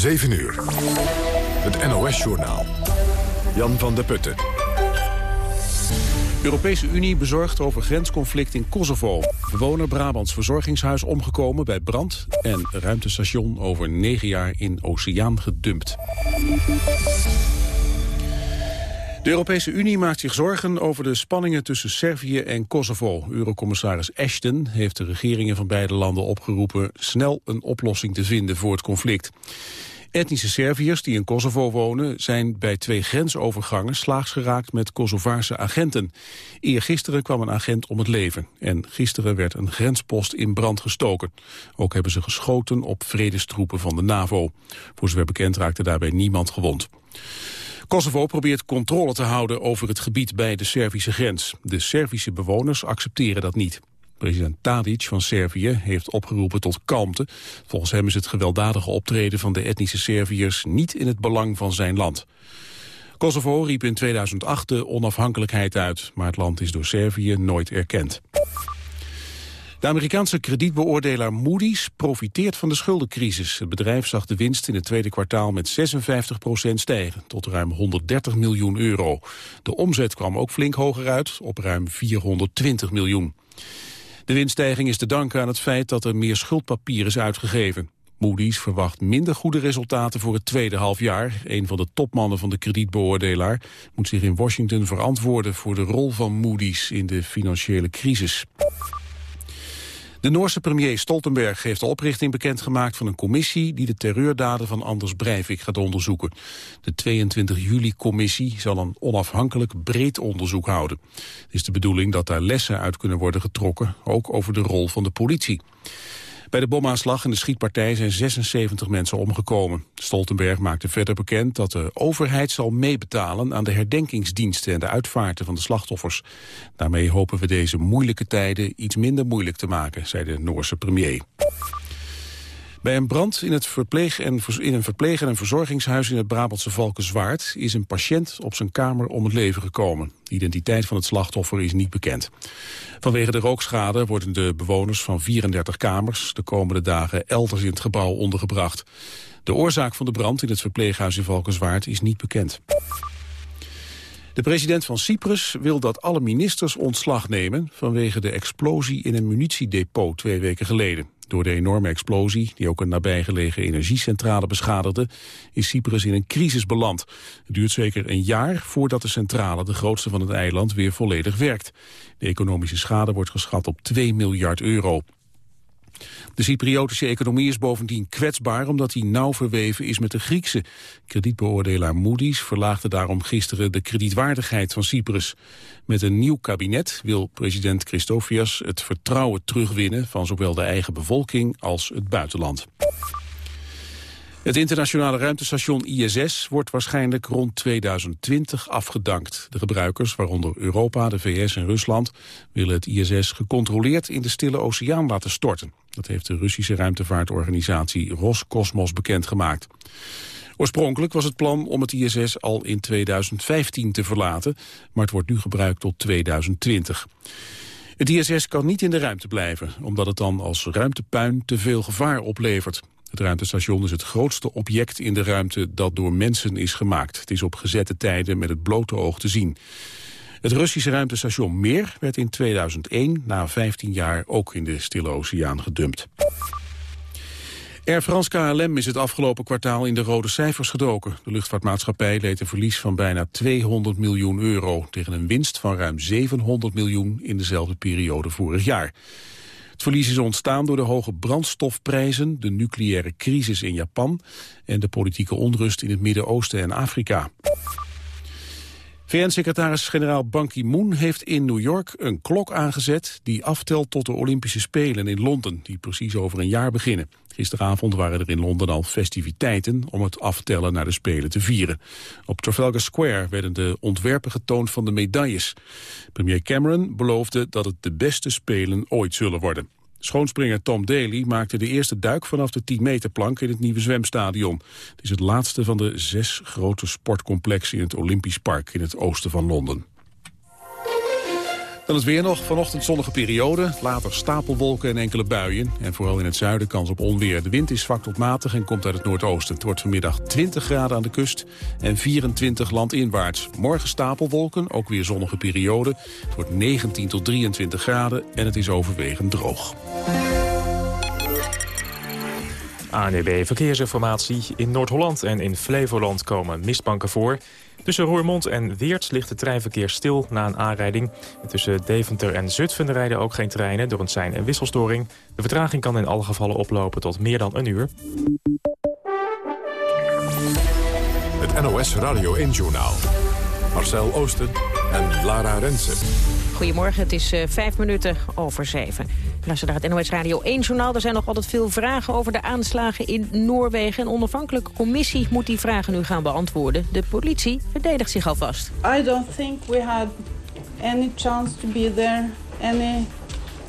7 uur. Het NOS-journaal. Jan van der Putten. Europese Unie bezorgd over grensconflict in Kosovo. Bewoner Brabants verzorgingshuis omgekomen bij brand... en ruimtestation over negen jaar in oceaan gedumpt. De Europese Unie maakt zich zorgen over de spanningen tussen Servië en Kosovo. Eurocommissaris Ashton heeft de regeringen van beide landen opgeroepen snel een oplossing te vinden voor het conflict. Etnische Serviërs die in Kosovo wonen zijn bij twee grensovergangen slaags geraakt met Kosovaarse agenten. Eergisteren kwam een agent om het leven en gisteren werd een grenspost in brand gestoken. Ook hebben ze geschoten op vredestroepen van de NAVO. Voor zover bekend raakte daarbij niemand gewond. Kosovo probeert controle te houden over het gebied bij de Servische grens. De Servische bewoners accepteren dat niet. President Tadic van Servië heeft opgeroepen tot kalmte. Volgens hem is het gewelddadige optreden van de etnische Serviërs niet in het belang van zijn land. Kosovo riep in 2008 de onafhankelijkheid uit, maar het land is door Servië nooit erkend. De Amerikaanse kredietbeoordelaar Moody's profiteert van de schuldencrisis. Het bedrijf zag de winst in het tweede kwartaal met 56% stijgen, tot ruim 130 miljoen euro. De omzet kwam ook flink hoger uit, op ruim 420 miljoen. De winststijging is te danken aan het feit dat er meer schuldpapier is uitgegeven. Moody's verwacht minder goede resultaten voor het tweede halfjaar. Een van de topmannen van de kredietbeoordelaar moet zich in Washington verantwoorden voor de rol van Moody's in de financiële crisis. De Noorse premier Stoltenberg heeft de oprichting bekendgemaakt van een commissie die de terreurdaden van Anders Breivik gaat onderzoeken. De 22 juli-commissie zal een onafhankelijk breed onderzoek houden. Het is de bedoeling dat daar lessen uit kunnen worden getrokken, ook over de rol van de politie. Bij de bomaanslag en de schietpartij zijn 76 mensen omgekomen. Stoltenberg maakte verder bekend dat de overheid zal meebetalen aan de herdenkingsdiensten en de uitvaarten van de slachtoffers. Daarmee hopen we deze moeilijke tijden iets minder moeilijk te maken, zei de Noorse premier. Bij een brand in, het verpleeg en, in een verpleeg- en verzorgingshuis in het Brabantse Valkenswaard is een patiënt op zijn kamer om het leven gekomen. De identiteit van het slachtoffer is niet bekend. Vanwege de rookschade worden de bewoners van 34 kamers de komende dagen elders in het gebouw ondergebracht. De oorzaak van de brand in het verpleeghuis in Valkenswaard is niet bekend. De president van Cyprus wil dat alle ministers ontslag nemen vanwege de explosie in een munitiedepot twee weken geleden. Door de enorme explosie, die ook een nabijgelegen energiecentrale beschadigde, is Cyprus in een crisis beland. Het duurt zeker een jaar voordat de centrale, de grootste van het eiland, weer volledig werkt. De economische schade wordt geschat op 2 miljard euro. De Cypriotische economie is bovendien kwetsbaar omdat hij nauw verweven is met de Griekse. Kredietbeoordelaar Moody's verlaagde daarom gisteren de kredietwaardigheid van Cyprus. Met een nieuw kabinet wil president Christofias het vertrouwen terugwinnen van zowel de eigen bevolking als het buitenland. Het internationale ruimtestation ISS wordt waarschijnlijk rond 2020 afgedankt. De gebruikers, waaronder Europa, de VS en Rusland, willen het ISS gecontroleerd in de Stille Oceaan laten storten. Dat heeft de Russische ruimtevaartorganisatie Roscosmos bekendgemaakt. Oorspronkelijk was het plan om het ISS al in 2015 te verlaten, maar het wordt nu gebruikt tot 2020. Het ISS kan niet in de ruimte blijven, omdat het dan als ruimtepuin te veel gevaar oplevert. Het ruimtestation is het grootste object in de ruimte dat door mensen is gemaakt. Het is op gezette tijden met het blote oog te zien. Het Russische ruimtestation Mir werd in 2001, na 15 jaar, ook in de Stille Oceaan gedumpt. Air France KLM is het afgelopen kwartaal in de rode cijfers gedoken. De luchtvaartmaatschappij leed een verlies van bijna 200 miljoen euro... tegen een winst van ruim 700 miljoen in dezelfde periode vorig jaar. Het verlies is ontstaan door de hoge brandstofprijzen, de nucleaire crisis in Japan en de politieke onrust in het Midden-Oosten en Afrika. VN-secretaris-generaal Ban Ki-moon heeft in New York een klok aangezet die aftelt tot de Olympische Spelen in Londen, die precies over een jaar beginnen. Gisteravond waren er in Londen al festiviteiten om het aftellen naar de Spelen te vieren. Op Trafalgar Square werden de ontwerpen getoond van de medailles. Premier Cameron beloofde dat het de beste Spelen ooit zullen worden. Schoonspringer Tom Daly maakte de eerste duik vanaf de 10 meter plank in het nieuwe zwemstadion. Het is het laatste van de zes grote sportcomplexen in het Olympisch Park in het oosten van Londen. Dan het weer nog. Vanochtend zonnige periode. Later stapelwolken en enkele buien. En vooral in het zuiden kans op onweer. De wind is zwak tot matig en komt uit het noordoosten. Het wordt vanmiddag 20 graden aan de kust en 24 landinwaarts. Morgen stapelwolken, ook weer zonnige periode. Het wordt 19 tot 23 graden en het is overwegend droog. ANEB Verkeersinformatie. In Noord-Holland en in Flevoland komen mistbanken voor. Tussen Roermond en Weert ligt het treinverkeer stil na een aanrijding. tussen Deventer en Zutphen rijden ook geen treinen door een sein- en wisselstoring. De vertraging kan in alle gevallen oplopen tot meer dan een uur. Het NOS Radio 1-journaal. Marcel Oosten en Lara Rensen. Goedemorgen, het is uh, vijf minuten over zeven. Luister naar het NOS Radio 1-journaal. Er zijn nog altijd veel vragen over de aanslagen in Noorwegen. Een onafhankelijke commissie moet die vragen nu gaan beantwoorden. De politie verdedigt zich alvast. I don't think we had any chance to be there any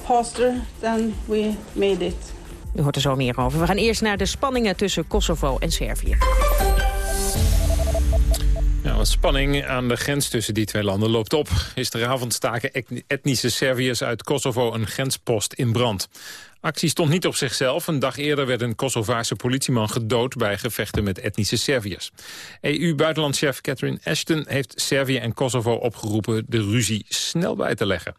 faster than we made it. U hoort er zo meer over. We gaan eerst naar de spanningen tussen Kosovo en Servië. De spanning aan de grens tussen die twee landen loopt op. Gisteravond staken etnische Serviërs uit Kosovo een grenspost in brand. Actie stond niet op zichzelf. Een dag eerder werd een Kosovaarse politieman gedood... bij gevechten met etnische Serviërs. EU-buitenlandchef Catherine Ashton heeft Servië en Kosovo opgeroepen... de ruzie snel bij te leggen.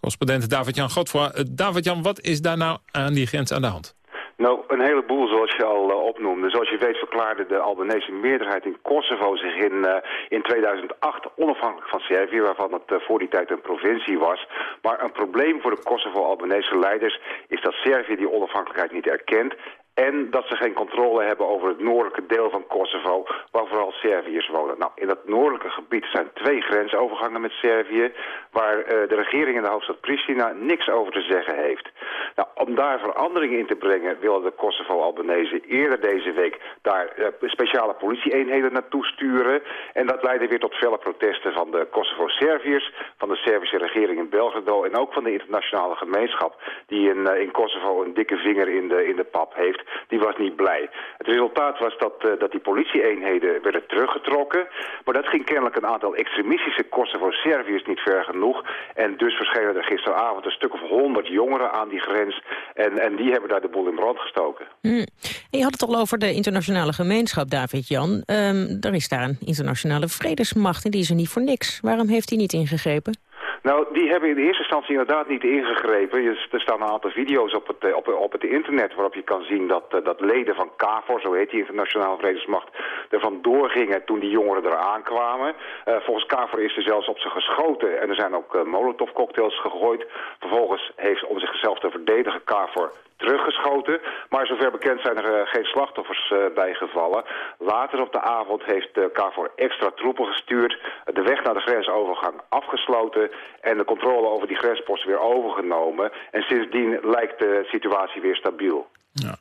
Correspondent David-Jan Godfroy. Eh, David-Jan, wat is daar nou aan die grens aan de hand? Nou, een heleboel zoals je al uh, opnoemde. Zoals je weet verklaarde de Albanese meerderheid in Kosovo zich in, uh, in 2008 onafhankelijk van Servië, waarvan het uh, voor die tijd een provincie was. Maar een probleem voor de Kosovo-Albanese leiders is dat Servië die onafhankelijkheid niet erkent en dat ze geen controle hebben over het noordelijke deel van Kosovo, waar vooral Serviërs wonen. Nou, in dat noordelijke gebied zijn twee grensovergangen met Servië, waar uh, de regering in de hoofdstad Pristina niks over te zeggen heeft. Nou, om daar verandering in te brengen willen de Kosovo-Albanese eerder deze week daar uh, speciale politieeenheden naartoe sturen. En dat leidde weer tot felle protesten van de Kosovo-Serviërs, van de Servische regering in Belgrado en ook van de internationale gemeenschap, die in, uh, in Kosovo een dikke vinger in de, in de pap heeft die was niet blij. Het resultaat was dat, uh, dat die politieeenheden werden teruggetrokken. Maar dat ging kennelijk een aantal extremistische Kosovo-Serviërs niet ver genoeg. En dus verschenen er gisteravond een stuk of honderd jongeren aan die grens. En, en die hebben daar de boel in brand gestoken. Mm. je had het al over de internationale gemeenschap, David-Jan. Um, er is daar een internationale vredesmacht en die is er niet voor niks. Waarom heeft hij niet ingegrepen? Nou, die hebben in de eerste instantie inderdaad niet ingegrepen. Er staan een aantal video's op het, op, op het internet waarop je kan zien dat, dat leden van KAVOR, zo heet die internationale vredesmacht, er vandoor gingen toen die jongeren eraan kwamen. Uh, volgens KAVOR is er zelfs op ze geschoten en er zijn ook uh, molotovcocktails gegooid. Vervolgens heeft om zichzelf te verdedigen KAVOR teruggeschoten. Maar zover bekend zijn er uh, geen slachtoffers uh, bijgevallen. Later op de avond heeft de KVOR extra troepen gestuurd. De weg naar de grensovergang afgesloten. En de controle over die grensposten weer overgenomen. En sindsdien lijkt de situatie weer stabiel. Ja,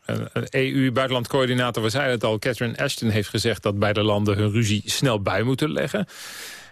EU-buitenlandcoördinator, we zeiden het al, Catherine Ashton heeft gezegd dat beide landen hun ruzie snel bij moeten leggen.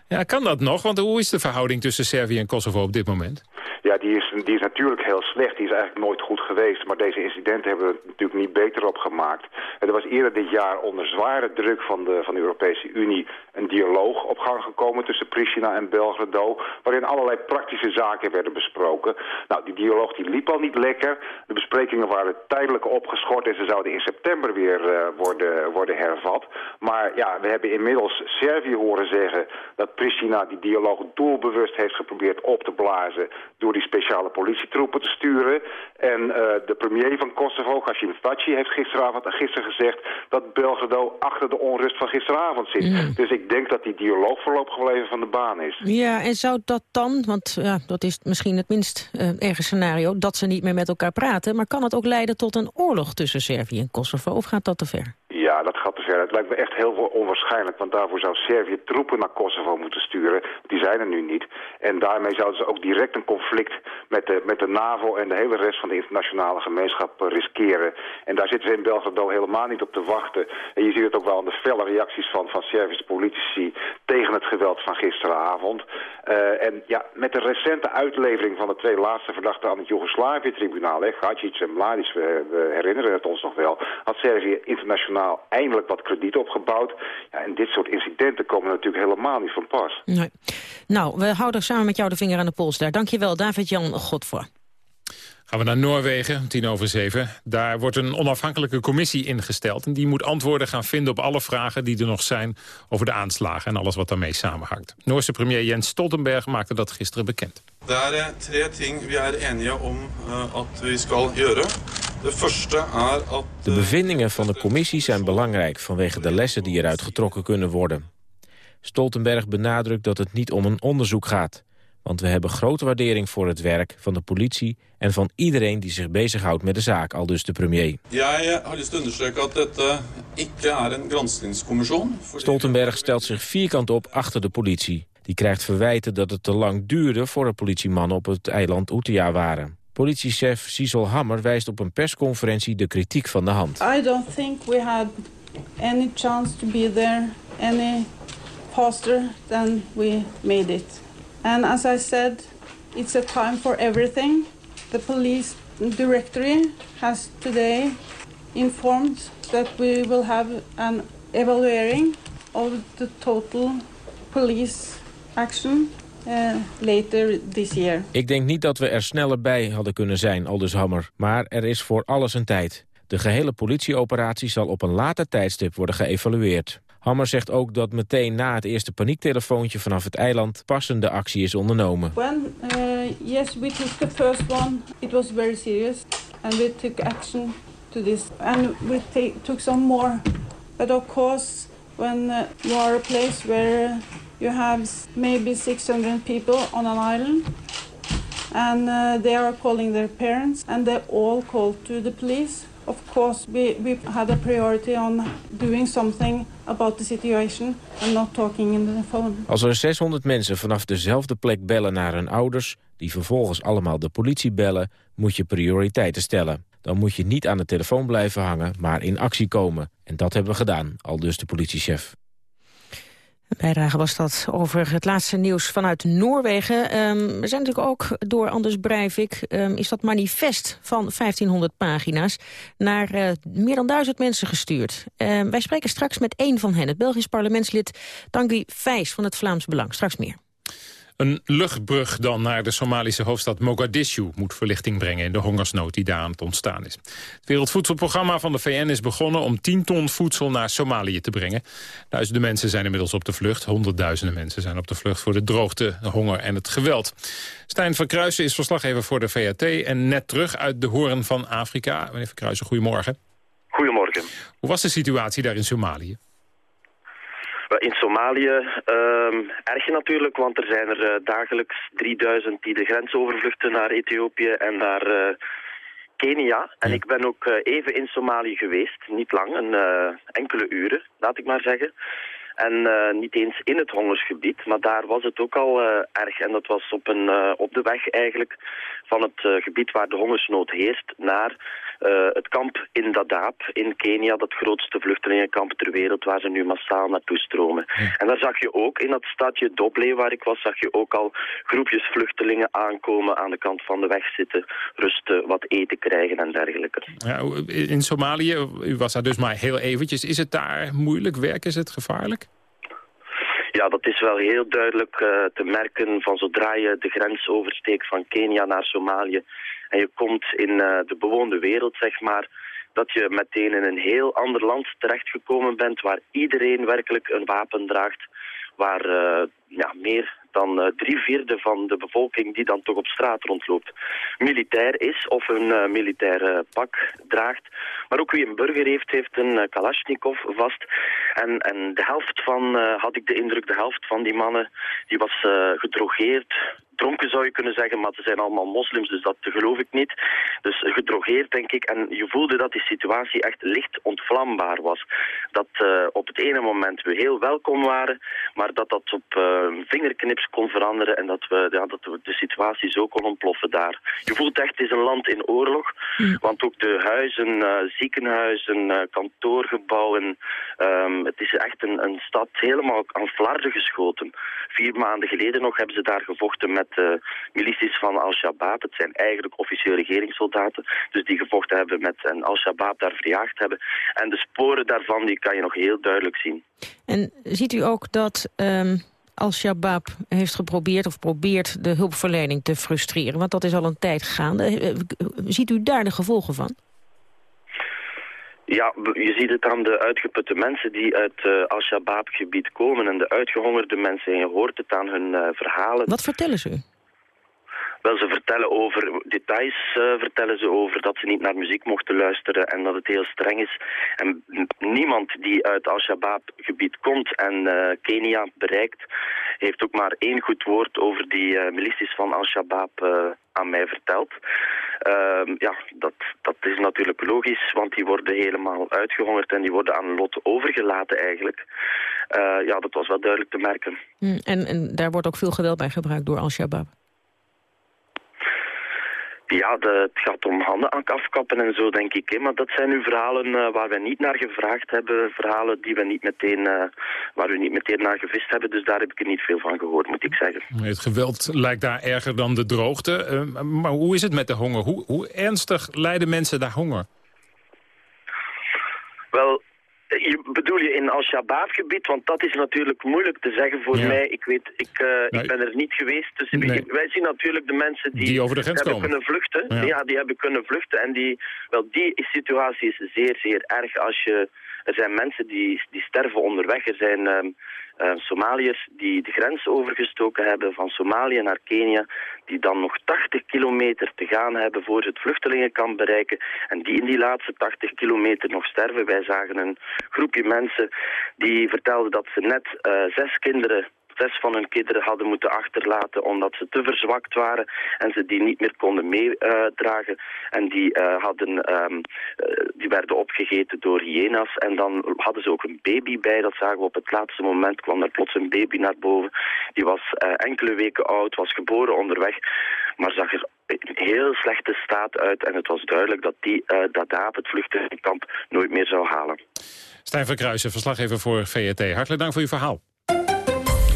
Ja, kan dat nog? Want hoe is de verhouding tussen Servië en Kosovo op dit moment? Ja, die is, die is natuurlijk heel slecht. Die is eigenlijk nooit goed geweest. Maar deze incidenten hebben het natuurlijk niet beter opgemaakt. Er was eerder dit jaar onder zware druk van de, van de Europese Unie... een dialoog op gang gekomen tussen Pristina en Belgrado... waarin allerlei praktische zaken werden besproken. Nou, die dialoog die liep al niet lekker. De besprekingen waren tijdelijk opgeschort... en ze zouden in september weer uh, worden, worden hervat. Maar ja, we hebben inmiddels Servië horen zeggen... dat Pristina die dialoog doelbewust heeft geprobeerd op te blazen... door die speciale politietroepen te sturen. En uh, de premier van Kosovo, Hashim Thaci, heeft gisteravond gisteren gezegd... dat Belgrado achter de onrust van gisteravond zit. Mm. Dus ik denk dat die dialoog voorlopig wel even van de baan is. Ja, en zou dat dan, want ja, dat is misschien het minst uh, erge scenario... dat ze niet meer met elkaar praten, maar kan het ook leiden tot een oorlog tussen Servië en Kosovo? Of gaat dat te ver? Ja, dat gaat te ver. Het lijkt me echt heel onwaarschijnlijk, want daarvoor zou Servië troepen naar Kosovo moeten sturen. Die zijn er nu niet. En daarmee zouden ze ook direct een conflict met de, met de NAVO en de hele rest van de internationale gemeenschap uh, riskeren. En daar zitten we in Belgrado helemaal niet op te wachten. En je ziet het ook wel aan de felle reacties van, van Servische politici tegen het geweld van gisteravond. Uh, en ja, met de recente uitlevering van de twee laatste verdachten aan het Joegoslavië-tribunaal, Gacic en Mladic, we, we herinneren het ons nog wel, had Servië internationaal eindelijk wat krediet opgebouwd. Ja, en dit soort incidenten komen natuurlijk helemaal niet van pas. Nee. Nou, we houden samen met jou de vinger aan de pols daar. Dankjewel, David-Jan Godvoor. Gaan we naar Noorwegen, tien over zeven. Daar wordt een onafhankelijke commissie ingesteld. En die moet antwoorden gaan vinden op alle vragen die er nog zijn... over de aanslagen en alles wat daarmee samenhangt. Noorse premier Jens Stoltenberg maakte dat gisteren bekend. Er zijn eh, drie dingen we er enige om dat eh, we skal gjøre. De eerste er dat... De bevindingen van de commissie zijn belangrijk... vanwege de lessen die eruit getrokken kunnen worden. Stoltenberg benadrukt dat het niet om een onderzoek gaat... Want we hebben grote waardering voor het werk van de politie... en van iedereen die zich bezighoudt met de zaak, al dus de premier. Ja, lyst te dat dit niet een granskingscommissie Stoltenberg stelt zich vierkant op achter de politie. Die krijgt verwijten dat het te lang duurde voordat politiemannen op het eiland Utøya waren. Politiechef Cecil Hammer wijst op een persconferentie de kritiek van de hand. I don't think we had any chance to be there any faster than we made it. And as I said, it's a time for everything. The police directory has today informed that we will have an evaluating of the total police action uh, later this year. Ik denk niet dat we er sneller bij hadden kunnen zijn, aldus Hammer. Maar er is voor alles een tijd. De gehele politieoperatie zal op een later tijdstip worden geëvalueerd. Hammer zegt ook dat meteen na het eerste paniektelefoontje vanaf het eiland passende actie is ondernomen. When uh, yes, we took the first one, it was very serious and we took action to this and we took some more. But of course, when uh, you are a place where you have maybe 600 people on an island and uh, they are calling their parents and they all call to the police of course we, we had a priority on doing something about the situation and not talking in the phone. Als er 600 mensen vanaf dezelfde plek bellen naar hun ouders... die vervolgens allemaal de politie bellen, moet je prioriteiten stellen. Dan moet je niet aan de telefoon blijven hangen, maar in actie komen. En dat hebben we gedaan, al dus de politiechef. Bijdrage was dat over het laatste nieuws vanuit Noorwegen. Um, we zijn natuurlijk ook door Anders Breivik... Um, is dat manifest van 1500 pagina's naar uh, meer dan duizend mensen gestuurd. Um, wij spreken straks met één van hen, het Belgisch parlementslid Tanguy Vijs van het Vlaams Belang. Straks meer. Een luchtbrug dan naar de Somalische hoofdstad Mogadishu... moet verlichting brengen in de hongersnood die daar aan het ontstaan is. Het Wereldvoedselprogramma van de VN is begonnen... om 10 ton voedsel naar Somalië te brengen. Duizenden mensen zijn inmiddels op de vlucht. Honderdduizenden mensen zijn op de vlucht voor de droogte, de honger en het geweld. Stijn van Kruijsen is verslaggever voor de VAT... en net terug uit de hoorn van Afrika. Meneer van Kruijsen, goedemorgen. Goedemorgen. Hoe was de situatie daar in Somalië? In Somalië uh, erg natuurlijk, want er zijn er uh, dagelijks 3000 die de grens overvluchten naar Ethiopië en naar uh, Kenia. En ik ben ook uh, even in Somalië geweest, niet lang, een enkele uren, laat ik maar zeggen. En niet eens in het hongersgebied, maar daar was het ook al erg. En dat was op, een, op de weg eigenlijk van het gebied waar de hongersnood heerst naar het kamp in Dadaab in Kenia, dat grootste vluchtelingenkamp ter wereld, waar ze nu massaal naartoe stromen. En daar zag je ook in dat stadje Doble, waar ik was, zag je ook al groepjes vluchtelingen aankomen, aan de kant van de weg zitten, rusten, wat eten krijgen en dergelijke. Ja, in Somalië, u was daar dus maar heel eventjes, is het daar moeilijk werk, is het gevaarlijk? Ja, dat is wel heel duidelijk uh, te merken van zodra je de grens oversteekt van Kenia naar Somalië en je komt in uh, de bewoonde wereld, zeg maar, dat je meteen in een heel ander land terechtgekomen bent waar iedereen werkelijk een wapen draagt, waar uh, ja, meer dan uh, drie vierde van de bevolking die dan toch op straat rondloopt militair is of een uh, militair pak draagt. Maar ook wie een burger heeft, heeft een uh, Kalashnikov vast. En, en de helft van, had ik de indruk, de helft van die mannen, die was gedrogeerd, dronken zou je kunnen zeggen, maar ze zijn allemaal moslims, dus dat geloof ik niet. Dus gedrogeerd, denk ik. En je voelde dat die situatie echt licht ontvlambaar was. Dat uh, op het ene moment we heel welkom waren, maar dat dat op uh, vingerknips kon veranderen en dat we, ja, dat we de situatie zo kon ontploffen daar. Je voelt echt, het is een land in oorlog, mm. want ook de huizen, uh, ziekenhuizen, kantoorgebouwen, um, het is echt een, een stad helemaal aan flarden geschoten. Vier maanden geleden nog hebben ze daar gevochten met met de milities van Al-Shabaab. Het zijn eigenlijk officieel regeringssoldaten, dus die gevochten hebben met en Al-Shabaab daar verjaagd hebben. En de sporen daarvan die kan je nog heel duidelijk zien. En ziet u ook dat um, Al-Shabaab heeft geprobeerd of probeert de hulpverlening te frustreren? Want dat is al een tijd gaande. Eh, ziet u daar de gevolgen van? Ja, je ziet het aan de uitgeputte mensen die uit uh, Al-Shabaab-gebied komen... en de uitgehongerde mensen. En je hoort het aan hun uh, verhalen. Wat vertellen ze? Wel, ze vertellen over details, uh, vertellen ze over dat ze niet naar muziek mochten luisteren en dat het heel streng is. En niemand die uit Al-Shabaab-gebied komt en uh, Kenia bereikt, heeft ook maar één goed woord over die milities van Al-Shabaab aan mij verteld. Ehm, ja, dat, dat is natuurlijk logisch, want die worden helemaal uitgehongerd en die worden aan lot overgelaten eigenlijk. ja, dat was wel duidelijk te merken. Mm, en, en daar wordt ook veel geweld bij gebruikt door Al-Shabaab? Ja, de, het gaat om handen aan afkappen en zo, denk ik. Hè. Maar dat zijn nu verhalen uh, waar we niet naar gevraagd hebben. Verhalen die we niet meteen, uh, waar we niet meteen naar gevist hebben. Dus daar heb ik er niet veel van gehoord, moet ik zeggen. Het geweld lijkt daar erger dan de droogte. Uh, maar hoe is het met de honger? Hoe, hoe ernstig lijden mensen daar honger? Wel, je, bedoel je in Al-Shabaab-gebied? Want dat is natuurlijk moeilijk te zeggen voor mij. Ik weet, ik, uh, ik ben er niet geweest. Dus nee. wij zien natuurlijk de mensen die, die over de grens hebben komen. kunnen vluchten. Ja. die hebben kunnen vluchten. En die, wel, die situatie is zeer, zeer erg als je... Er zijn mensen die, die sterven onderweg. Er zijn um, uh, Somaliërs die de grens overgestoken hebben van Somalië naar Kenia, die dan nog 80 kilometer te gaan hebben voor ze het vluchtelingenkamp bereiken en die in die laatste 80 kilometer nog sterven. Wij zagen een groepje mensen die vertelden dat ze net uh, zes kinderen zes van hun kinderen hadden moeten achterlaten omdat ze te verzwakt waren en ze die niet meer konden meedragen. en die, uh, hadden, um, uh, die werden opgegeten door hyena's en dan hadden ze ook een baby bij. Dat zagen we op het laatste moment, kwam er plots een baby naar boven. Die was uh, enkele weken oud, was geboren onderweg, maar zag er in heel slechte staat uit. En het was duidelijk dat die uh, Dadaab, het vluchtelingenkamp, nooit meer zou halen. Stijn van Kruijsen, verslaggever voor VRT. Hartelijk dank voor uw verhaal.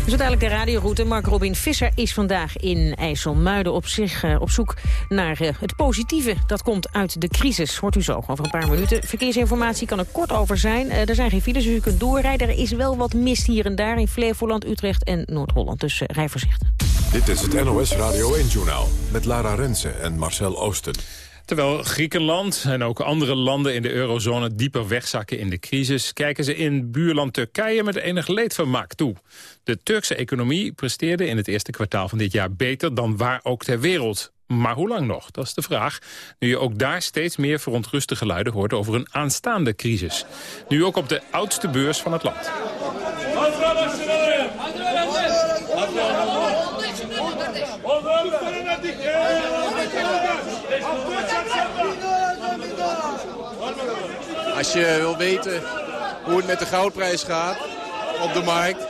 Zo dadelijk de radioroute. Mark Robin Visser is vandaag in IJsselmuiden op, zich, uh, op zoek naar uh, het positieve. Dat komt uit de crisis. Hoort u zo over een paar minuten. Verkeersinformatie kan er kort over zijn. Uh, er zijn geen files, dus u kunt doorrijden. Er is wel wat mist hier en daar in Flevoland, Utrecht en Noord-Holland. Dus rij voorzichtig. Dit is het NOS Radio 1-journaal met Lara Rensen en Marcel Oosten. Terwijl Griekenland en ook andere landen in de eurozone dieper wegzakken in de crisis... kijken ze in buurland Turkije met enig leedvermaak toe. De Turkse economie presteerde in het eerste kwartaal van dit jaar beter dan waar ook ter wereld. Maar hoe lang nog? Dat is de vraag. Nu je ook daar steeds meer verontruste geluiden hoort over een aanstaande crisis. Nu ook op de oudste beurs van het land. Als je wil weten hoe het met de goudprijs gaat op de markt...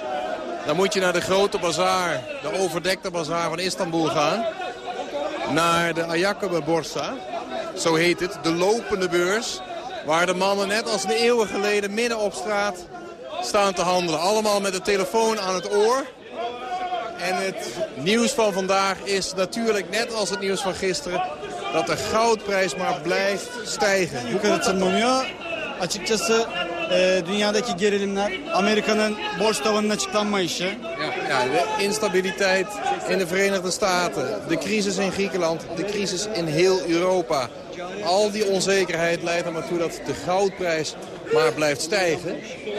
dan moet je naar de grote bazaar, de overdekte bazaar van Istanbul gaan. Naar de Ayakkabı Borsa, zo heet het, de lopende beurs... waar de mannen net als een eeuwen geleden midden op straat staan te handelen. Allemaal met de telefoon aan het oor. En het nieuws van vandaag is natuurlijk net als het nieuws van gisteren... dat de goudprijs maar blijft stijgen. Açıkçası e, dünyadaki gerilimler, Amerika'nın borç tavanının açıklanmayışı. Ja, ja, de instabiliteit in de Verenigde Staten, de crisis in Griekenland, de crisis in heel Europa. Al die onzekerheid leidt er maar toe dat de goudprijs maar blijft stijgen.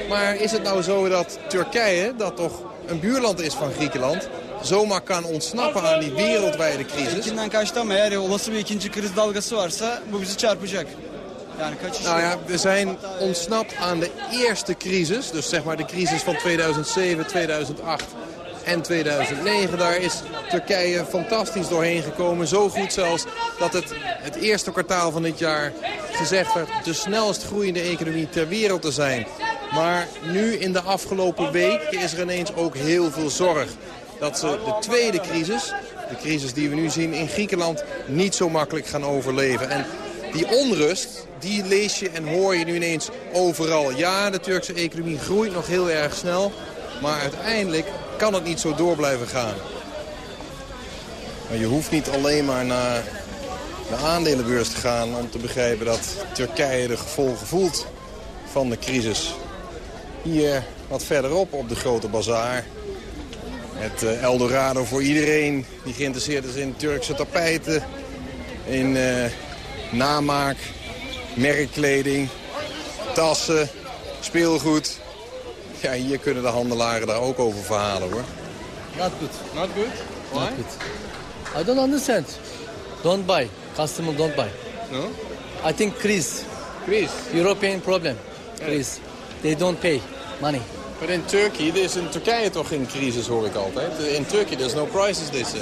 Maar is het nou zo dat Turkije, dat toch een buurland is van Griekenland zomaar kan ontsnappen aan die wereldwijde crisis. İlkinden kaçtı ama eğer olası bir ikinci kriz dalgası varsa bu bizi çarpacak. Nou ja, we zijn ontsnapt aan de eerste crisis. Dus zeg maar de crisis van 2007, 2008 en 2009. Daar is Turkije fantastisch doorheen gekomen. Zo goed zelfs dat het het eerste kwartaal van dit jaar gezegd werd... de snelst groeiende economie ter wereld te zijn. Maar nu in de afgelopen week is er ineens ook heel veel zorg. Dat ze de tweede crisis, de crisis die we nu zien in Griekenland... niet zo makkelijk gaan overleven. En die onrust, die lees je en hoor je nu ineens overal. Ja, de Turkse economie groeit nog heel erg snel. Maar uiteindelijk kan het niet zo door blijven gaan. Maar je hoeft niet alleen maar naar de aandelenbeurs te gaan... om te begrijpen dat Turkije de gevolgen voelt van de crisis. Hier wat verderop op de grote bazaar. Het uh, Eldorado voor iedereen die geïnteresseerd is in Turkse tapijten. In uh, namaak, merkkleding, tassen, speelgoed. Ja, hier kunnen de handelaren daar ook over verhalen hoor. Not good. Not good? Why? Not good. I don't understand. Don't buy. Customer don't buy. No? I think Greece. Greece? European problem. Greece. They don't pay money. But in Turkey, er is in Turkije toch geen crisis hoor ik altijd. In Turkey there's no crisis they say.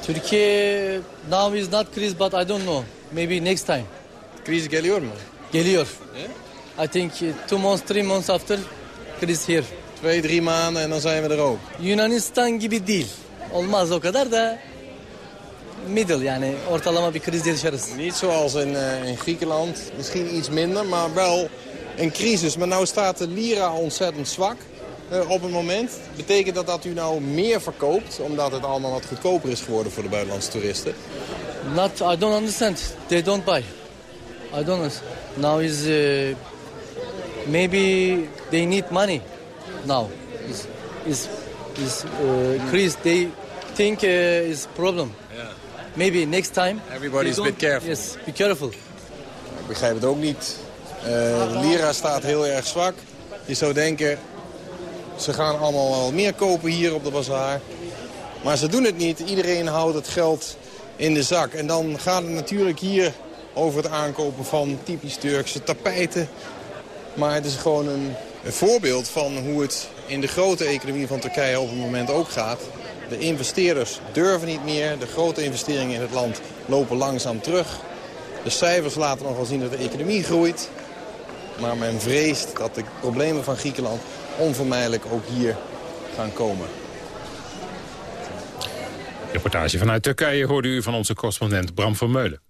Turkey now is not crisis but I don't know. Maybe next time. Crisis geliyor mu? Geliyor. Yeah? I think uh, two months, three months after crisis here. Twee, drie maanden en dan zijn we er ook. Yunanistan gibi değil. Olmaz o kadar da middle yani ortalama bir kriz yaşarız. Niet zoals in, uh, in Griekenland, misschien iets minder, maar wel een crisis. Maar nou staat de lira ontzettend zwak uh, op het moment. Betekent dat dat u nou meer verkoopt, omdat het allemaal wat goedkoper is geworden voor de buitenlandse toeristen? Not, I don't understand. They don't buy. I don't understand. Now is uh, maybe they need money. Now is is is uh, crisis. They think uh, is problem. Yeah. Maybe next time. Everybody's a bit careful. Yes, be careful. Ik begrijp het ook niet. Uh, de lira staat heel erg zwak. Je zou denken, ze gaan allemaal wel meer kopen hier op de bazaar. Maar ze doen het niet. Iedereen houdt het geld in de zak. En dan gaat het natuurlijk hier over het aankopen van typisch Turkse tapijten. Maar het is gewoon een, voorbeeld van hoe het in de grote economie van Turkije op het moment ook gaat. De investeerders durven niet meer. De grote investeringen in het land lopen langzaam terug. De cijfers laten nog wel zien dat de economie groeit. Maar men vreest dat de problemen van Griekenland onvermijdelijk ook hier gaan komen. Reportage vanuit Turkije hoorde u van onze correspondent Bram van Meulen.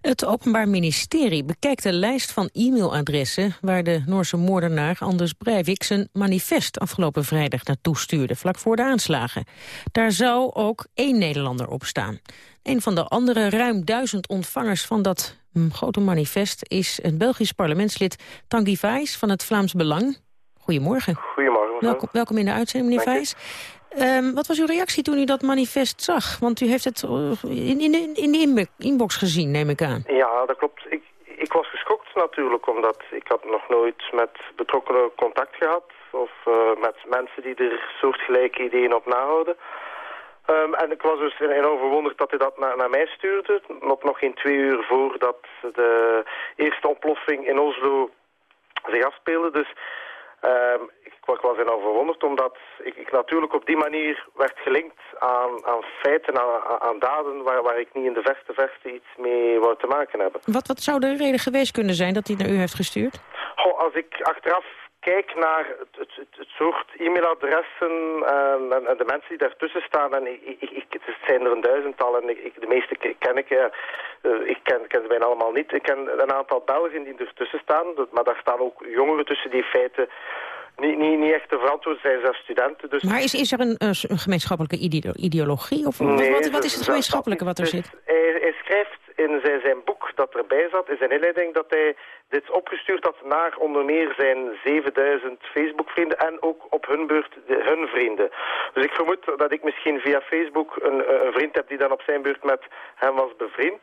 Het Openbaar Ministerie bekijkt de lijst van e-mailadressen... waar de Noorse moordenaar Anders Breivik zijn manifest afgelopen vrijdag naartoe stuurde, vlak voor de aanslagen. Daar zou ook één Nederlander op staan. Een van de andere ruim duizend ontvangers van dat hm, grote manifest... is een Belgisch parlementslid Tanguy Vijs van het Vlaams Belang. Goedemorgen. Goedemorgen. Welkom, welkom in de uitzending, meneer Vijs. Um, wat was uw reactie toen u dat manifest zag? Want u heeft het in, in, in de inbox gezien, neem ik aan. Ja, dat klopt. Ik, ik was geschokt natuurlijk, omdat ik had nog nooit met betrokkenen contact gehad. Of uh, met mensen die er soortgelijke ideeën op nahouden. Um, en ik was dus enorm verwonderd dat hij dat naar, naar mij stuurde. Nog, nog geen twee uur voordat de eerste ontploffing in Oslo zich afspeelde. Dus um, ik was enorm verwonderd omdat ik, ik, natuurlijk op die manier werd gelinkt aan, aan feiten, aan, aan daden waar, waar, ik niet in de verste verste iets mee wou te maken hebben. Wat, wat zou de reden geweest kunnen zijn dat hij naar u heeft gestuurd? Goh, als ik achteraf kijk naar het, het, het, soort e-mailadressen en, en, en, de mensen die daartussen staan, en ik, ik, ik, het zijn er een duizendtal en ik, de meeste ken ik, uh, ik ken, ken ze bijna allemaal niet. Ik ken een aantal Belgen die ertussen staan, maar daar staan ook jongeren tussen die feiten niet, niet, niet echt te verantwoorden zijn, zelfs studenten. Dus... Maar is, is er een, een gemeenschappelijke ideologie? Of nee, wat, wat, is het gemeenschappelijke wat er zit? Hij, hij, schrijft in zijn, zijn boek dat erbij zat, in zijn inleiding, dat hij dit opgestuurd had naar onder meer zijn 7000 Facebook-vrienden en ook op hun beurt hun vrienden. Dus ik vermoed dat ik misschien via Facebook een, een vriend heb die dan op zijn beurt met hem was bevriend.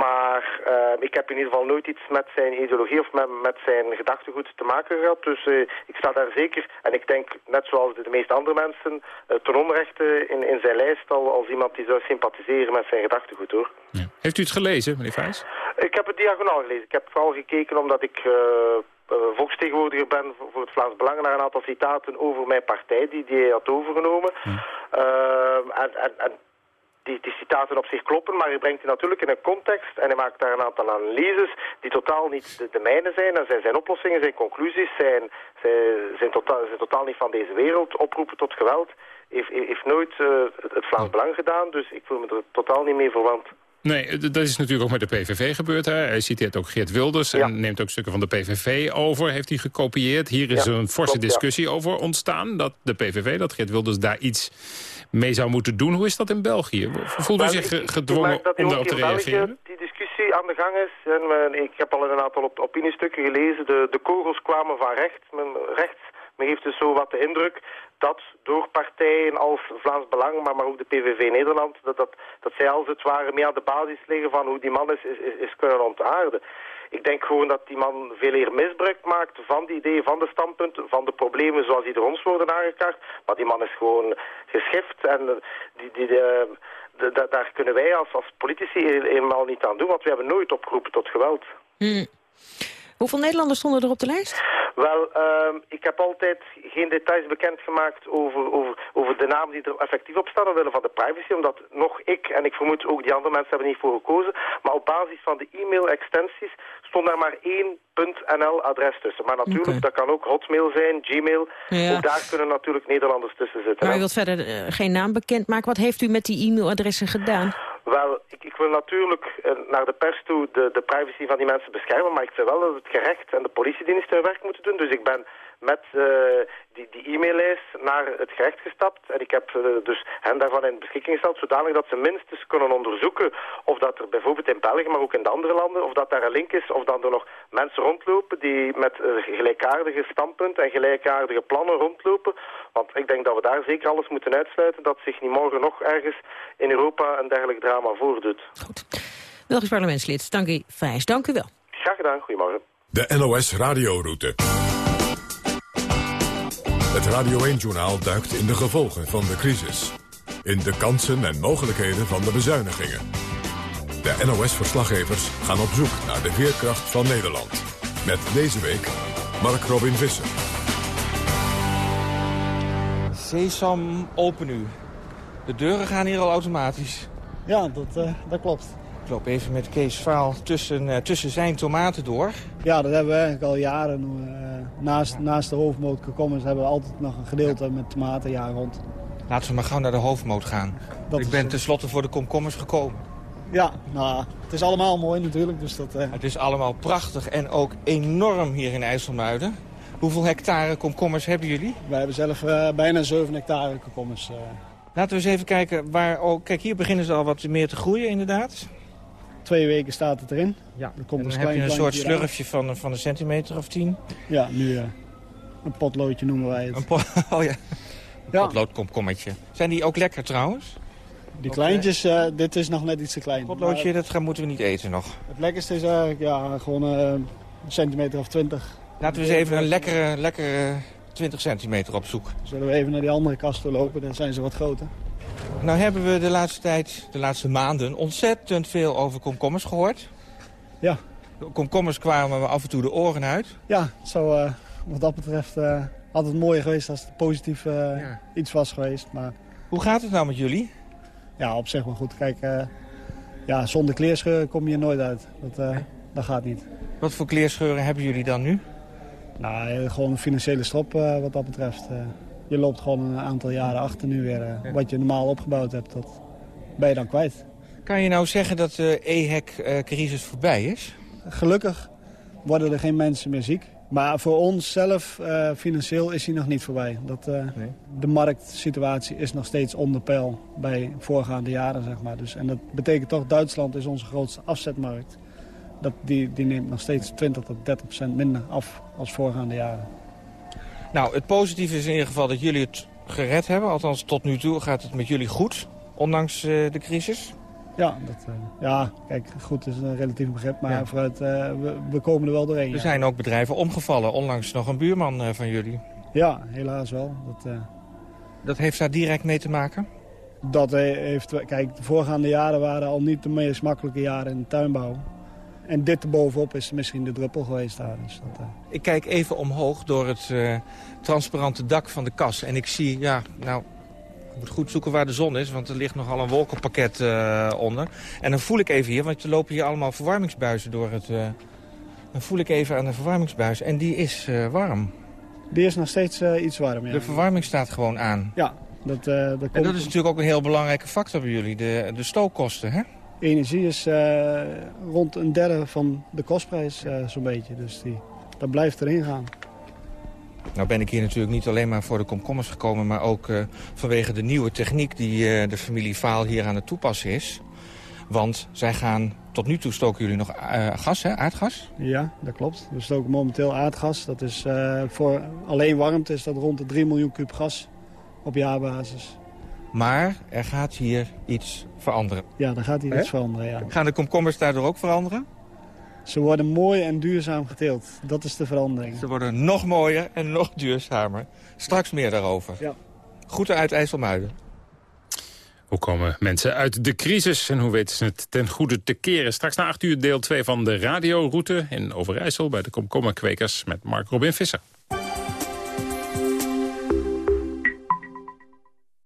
Maar uh, ik heb in ieder geval nooit iets met zijn ideologie of met, met zijn gedachtegoed te maken gehad. Dus uh, ik sta daar zeker, en ik denk net zoals de, de meeste andere mensen, uh, ten onrechte in, in zijn lijst al als iemand die zou sympathiseren met zijn gedachtegoed hoor. Ja. Heeft u het gelezen, meneer Vijs? Ik heb het diagonaal gelezen. Ik heb vooral gekeken omdat ik volksvertegenwoordiger ben voor het Vlaams Belang naar een aantal citaten over mijn partij die, die hij had overgenomen. Ja. en, en, en die, die citaten op zich kloppen, maar hij brengt die natuurlijk in een context en hij maakt daar een aantal analyses die totaal niet de, mijne zijn. En zijn, zijn oplossingen, zijn conclusies zijn, zijn, zijn, totaal, zijn totaal niet van deze wereld. Oproepen tot geweld heeft, heeft nooit uh, het Vlaams Belang gedaan, dus ik voel me er totaal niet mee verwant. Nee, dat is natuurlijk ook met de PVV gebeurd. Hè. Hij citeert ook Geert Wilders en neemt ook stukken van de PVV over. Heeft hij gekopieerd. Hier is Ja, een forse klopt, ja. discussie over ontstaan. Dat de PVV, dat Geert Wilders daar iets mee zou moeten doen. Hoe is dat in België? Voelt u Maar zich gedwongen dat om daarop te reageren? die discussie aan de gang is. En eh, ik heb al een aantal op, opiniestukken gelezen. De, de kogels kwamen van rechts. Men, rechts. Men heeft dus zo wat de indruk dat door partijen als Vlaams Belang, maar, maar ook de PVV Nederland, dat, dat, dat zij als het ware meer aan de basis liggen van hoe die man is, is, kunnen ontaarden. Ik denk gewoon dat die man veel eer misbruik maakt van die ideeën, van de standpunten, van de problemen zoals die door ons worden aangekaart. Maar die man is gewoon geschift en die, die, eh, de- da- daar kunnen wij als, als politici he- helemaal niet aan doen, want we hebben nooit opgeroepen tot geweld. Hm. Hoeveel Nederlanders stonden er op de lijst? Wel, ehm, ik heb altijd geen details bekendgemaakt over, over, over de namen die er effectief op staan, omwille van de privacy, omdat nog ik, en ik vermoed ook die andere mensen hebben niet voor gekozen, maar op basis van de e-mail-extensies stond daar maar één .nl-adres tussen. Maar natuurlijk, dat kan ook Hotmail zijn, Gmail, Ja. ook daar kunnen natuurlijk Nederlanders tussen zitten. Maar u wilt verder eh, geen naam bekendmaken. Wat heeft u met die e-mailadressen gedaan? Wel, ik, ik wil natuurlijk eh, naar de pers toe de, de privacy van die mensen beschermen, maar ik vind wel dat het gerecht en de politiedienst hun werk moeten doen. Dus ik ben met eh, die, die e-maillijst naar het gerecht gestapt en ik heb eh, dus hen daarvan in beschikking gesteld, zodanig dat ze minstens kunnen onderzoeken of dat er bijvoorbeeld in België, maar ook in de andere landen, of dat daar een link is, of dan er nog mensen rondlopen die met eh, gelijkaardige standpunten en gelijkaardige plannen rondlopen. Want ik denk dat we daar zeker alles moeten uitsluiten dat zich niet morgen nog ergens in Europa een dergelijk drama voordoet. Belgisch parlementslid Tanguy Vijs, dank u wel. Graag gedaan, goedemorgen. De NOS Radioroute. Het Radio 1-journaal duikt in de gevolgen van de crisis. In de kansen en mogelijkheden van de bezuinigingen. De NOS-verslaggevers gaan op zoek naar de veerkracht van Nederland. Met deze week Mark Robin Visser. Sesam, open nu. De deuren gaan hier al automatisch. Ja, dat, eh, dat klopt. Ik loop even met Kees Vaal tussen, eh, tussen zijn tomaten door. Ja, dat hebben we eigenlijk al jaren. eh, naast, naast de hoofdmoot komkommers hebben we altijd nog een gedeelte met tomaten jaar rond. Laten we maar gauw naar de hoofdmoot gaan. Dat ik ben eh, tenslotte voor de komkommers gekomen. Ja, nou, het is allemaal mooi natuurlijk. Dus dat, Het is allemaal prachtig en ook enorm hier in IJsselmuiden. Hoeveel hectare komkommers hebben jullie? wij hebben zelf bijna 7 hectare komkommers. Laten we eens even kijken waar... Oh, kijk, hier beginnen ze al wat meer te groeien inderdaad. Twee weken staat het erin. Ja. En komt dan een heb je klein een soort slurfje van, van een centimeter of tien. Ja, nu eh, een potloodje noemen wij het. Een po oh ja, een Ja. potloodkomkommetje. Zijn die ook lekker trouwens? Die kleintjes, eh, dit is nog net iets te klein. Potloodje, Maar dat gaan, moeten we niet eten nog. Het lekkerste is eigenlijk ja, gewoon eh, een centimeter of 20. Laten we eens even een lekkere, lekkere 20 centimeter op zoek. Zullen we even naar die andere kast lopen, dan zijn ze wat groter. Nou hebben we de laatste tijd, de laatste maanden, ontzettend veel over komkommers gehoord. Ja. De komkommers kwamen we af en toe de oren uit. Ja, het zou eh, wat dat betreft eh, altijd mooier geweest als het positief eh, iets was geweest. Maar Hoe gaat het nou met jullie? ja, op zich wel goed. Kijk, ja, zonder kleerscheuren kom je er nooit uit. Dat, dat gaat niet. Wat voor kleerscheuren hebben jullie dan nu? Nou, gewoon een financiële strop wat dat betreft. Je loopt gewoon een aantal jaren achter nu weer. eh, Wat je normaal opgebouwd hebt, dat ben je dan kwijt. Kan je nou zeggen dat de EHEC-crisis voorbij is? Gelukkig worden er geen mensen meer ziek. Maar voor ons zelf, eh, financieel, is hij nog niet voorbij. Dat, eh, De marktsituatie is nog steeds onder peil bij voorgaande jaren, zeg maar. Dus, en dat betekent toch, Duitsland is onze grootste afzetmarkt. Dat, die, die neemt nog steeds 20 tot 30 procent minder af als voorgaande jaren. Nou, het positieve is in ieder geval dat jullie het gered hebben. Althans, tot nu toe gaat het met jullie goed, ondanks eh, de crisis. Ja, dat, eh, ja, kijk, goed is een relatief begrip, maar Ja. vooruit, eh, we, we komen er wel doorheen. Er ja. zijn ook bedrijven omgevallen, onlangs nog een buurman van jullie. Ja, helaas wel. Dat, Dat heeft daar direct mee te maken? Dat he- heeft, kijk, de voorgaande jaren waren al niet de meest makkelijke jaren in de tuinbouw. En dit erbovenop is misschien de druppel geweest daar. Dus dat, eh, Ik kijk even omhoog door het eh, transparante dak van de kas. En ik zie, ja, nou, ik moet goed zoeken waar de zon is. Want er ligt nogal een wolkenpakket eh, onder. En dan voel ik even hier, want er lopen hier allemaal verwarmingsbuizen door het... dan voel ik even aan de verwarmingsbuis. En die is warm. Die is nog steeds iets warm, ja. De verwarming staat gewoon aan. Ja, dat, dat komt... En dat is natuurlijk ook een heel belangrijke factor bij jullie. De, de stookkosten, hè? Energie is uh, rond een derde van de kostprijs uh, zo'n beetje. Dus die, dat blijft erin gaan. Nou ben ik hier natuurlijk niet alleen maar voor de komkommers gekomen... maar ook uh, vanwege de nieuwe techniek die de familie Vaal hier aan het toepassen is. Want zij gaan, tot nu toe stoken jullie nog gas, hè? aardgas? Ja, dat klopt. We stoken momenteel aardgas. Dat is voor alleen warmte is dat rond de 3 miljoen kub gas op jaarbasis. Maar er gaat hier iets veranderen. Ja, er gaat hier iets veranderen, ja. Gaan de komkommers daardoor ook veranderen? Ze worden mooi en duurzaam geteeld. Dat is de verandering. Ze worden nog mooier en nog duurzamer. Straks meer daarover. Ja. Groeten uit IJsselmuiden. Hoe komen mensen uit de crisis en hoe weten ze het ten goede te keren? Straks na 8 uur deel 2 van de radioroute in Overijssel... bij de komkommerkwekers met Mark Robin Visser.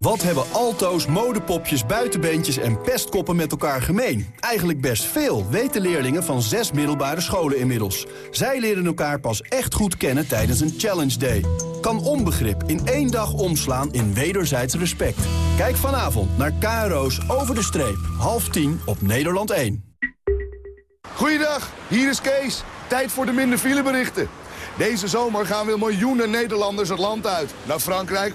Wat hebben alto's, modepopjes, buitenbeentjes en pestkoppen met elkaar gemeen? Eigenlijk best veel, weten leerlingen van zes middelbare scholen inmiddels. Zij leren elkaar pas echt goed kennen tijdens een Challenge Day. Kan onbegrip in één dag omslaan in wederzijds respect. Kijk vanavond naar KRO's Over de Streep, half tien op Nederland 1. Goeiedag, hier is Kees. Tijd voor de minder fileberichten. Deze zomer gaan weer miljoenen Nederlanders het land uit. Naar Frankrijk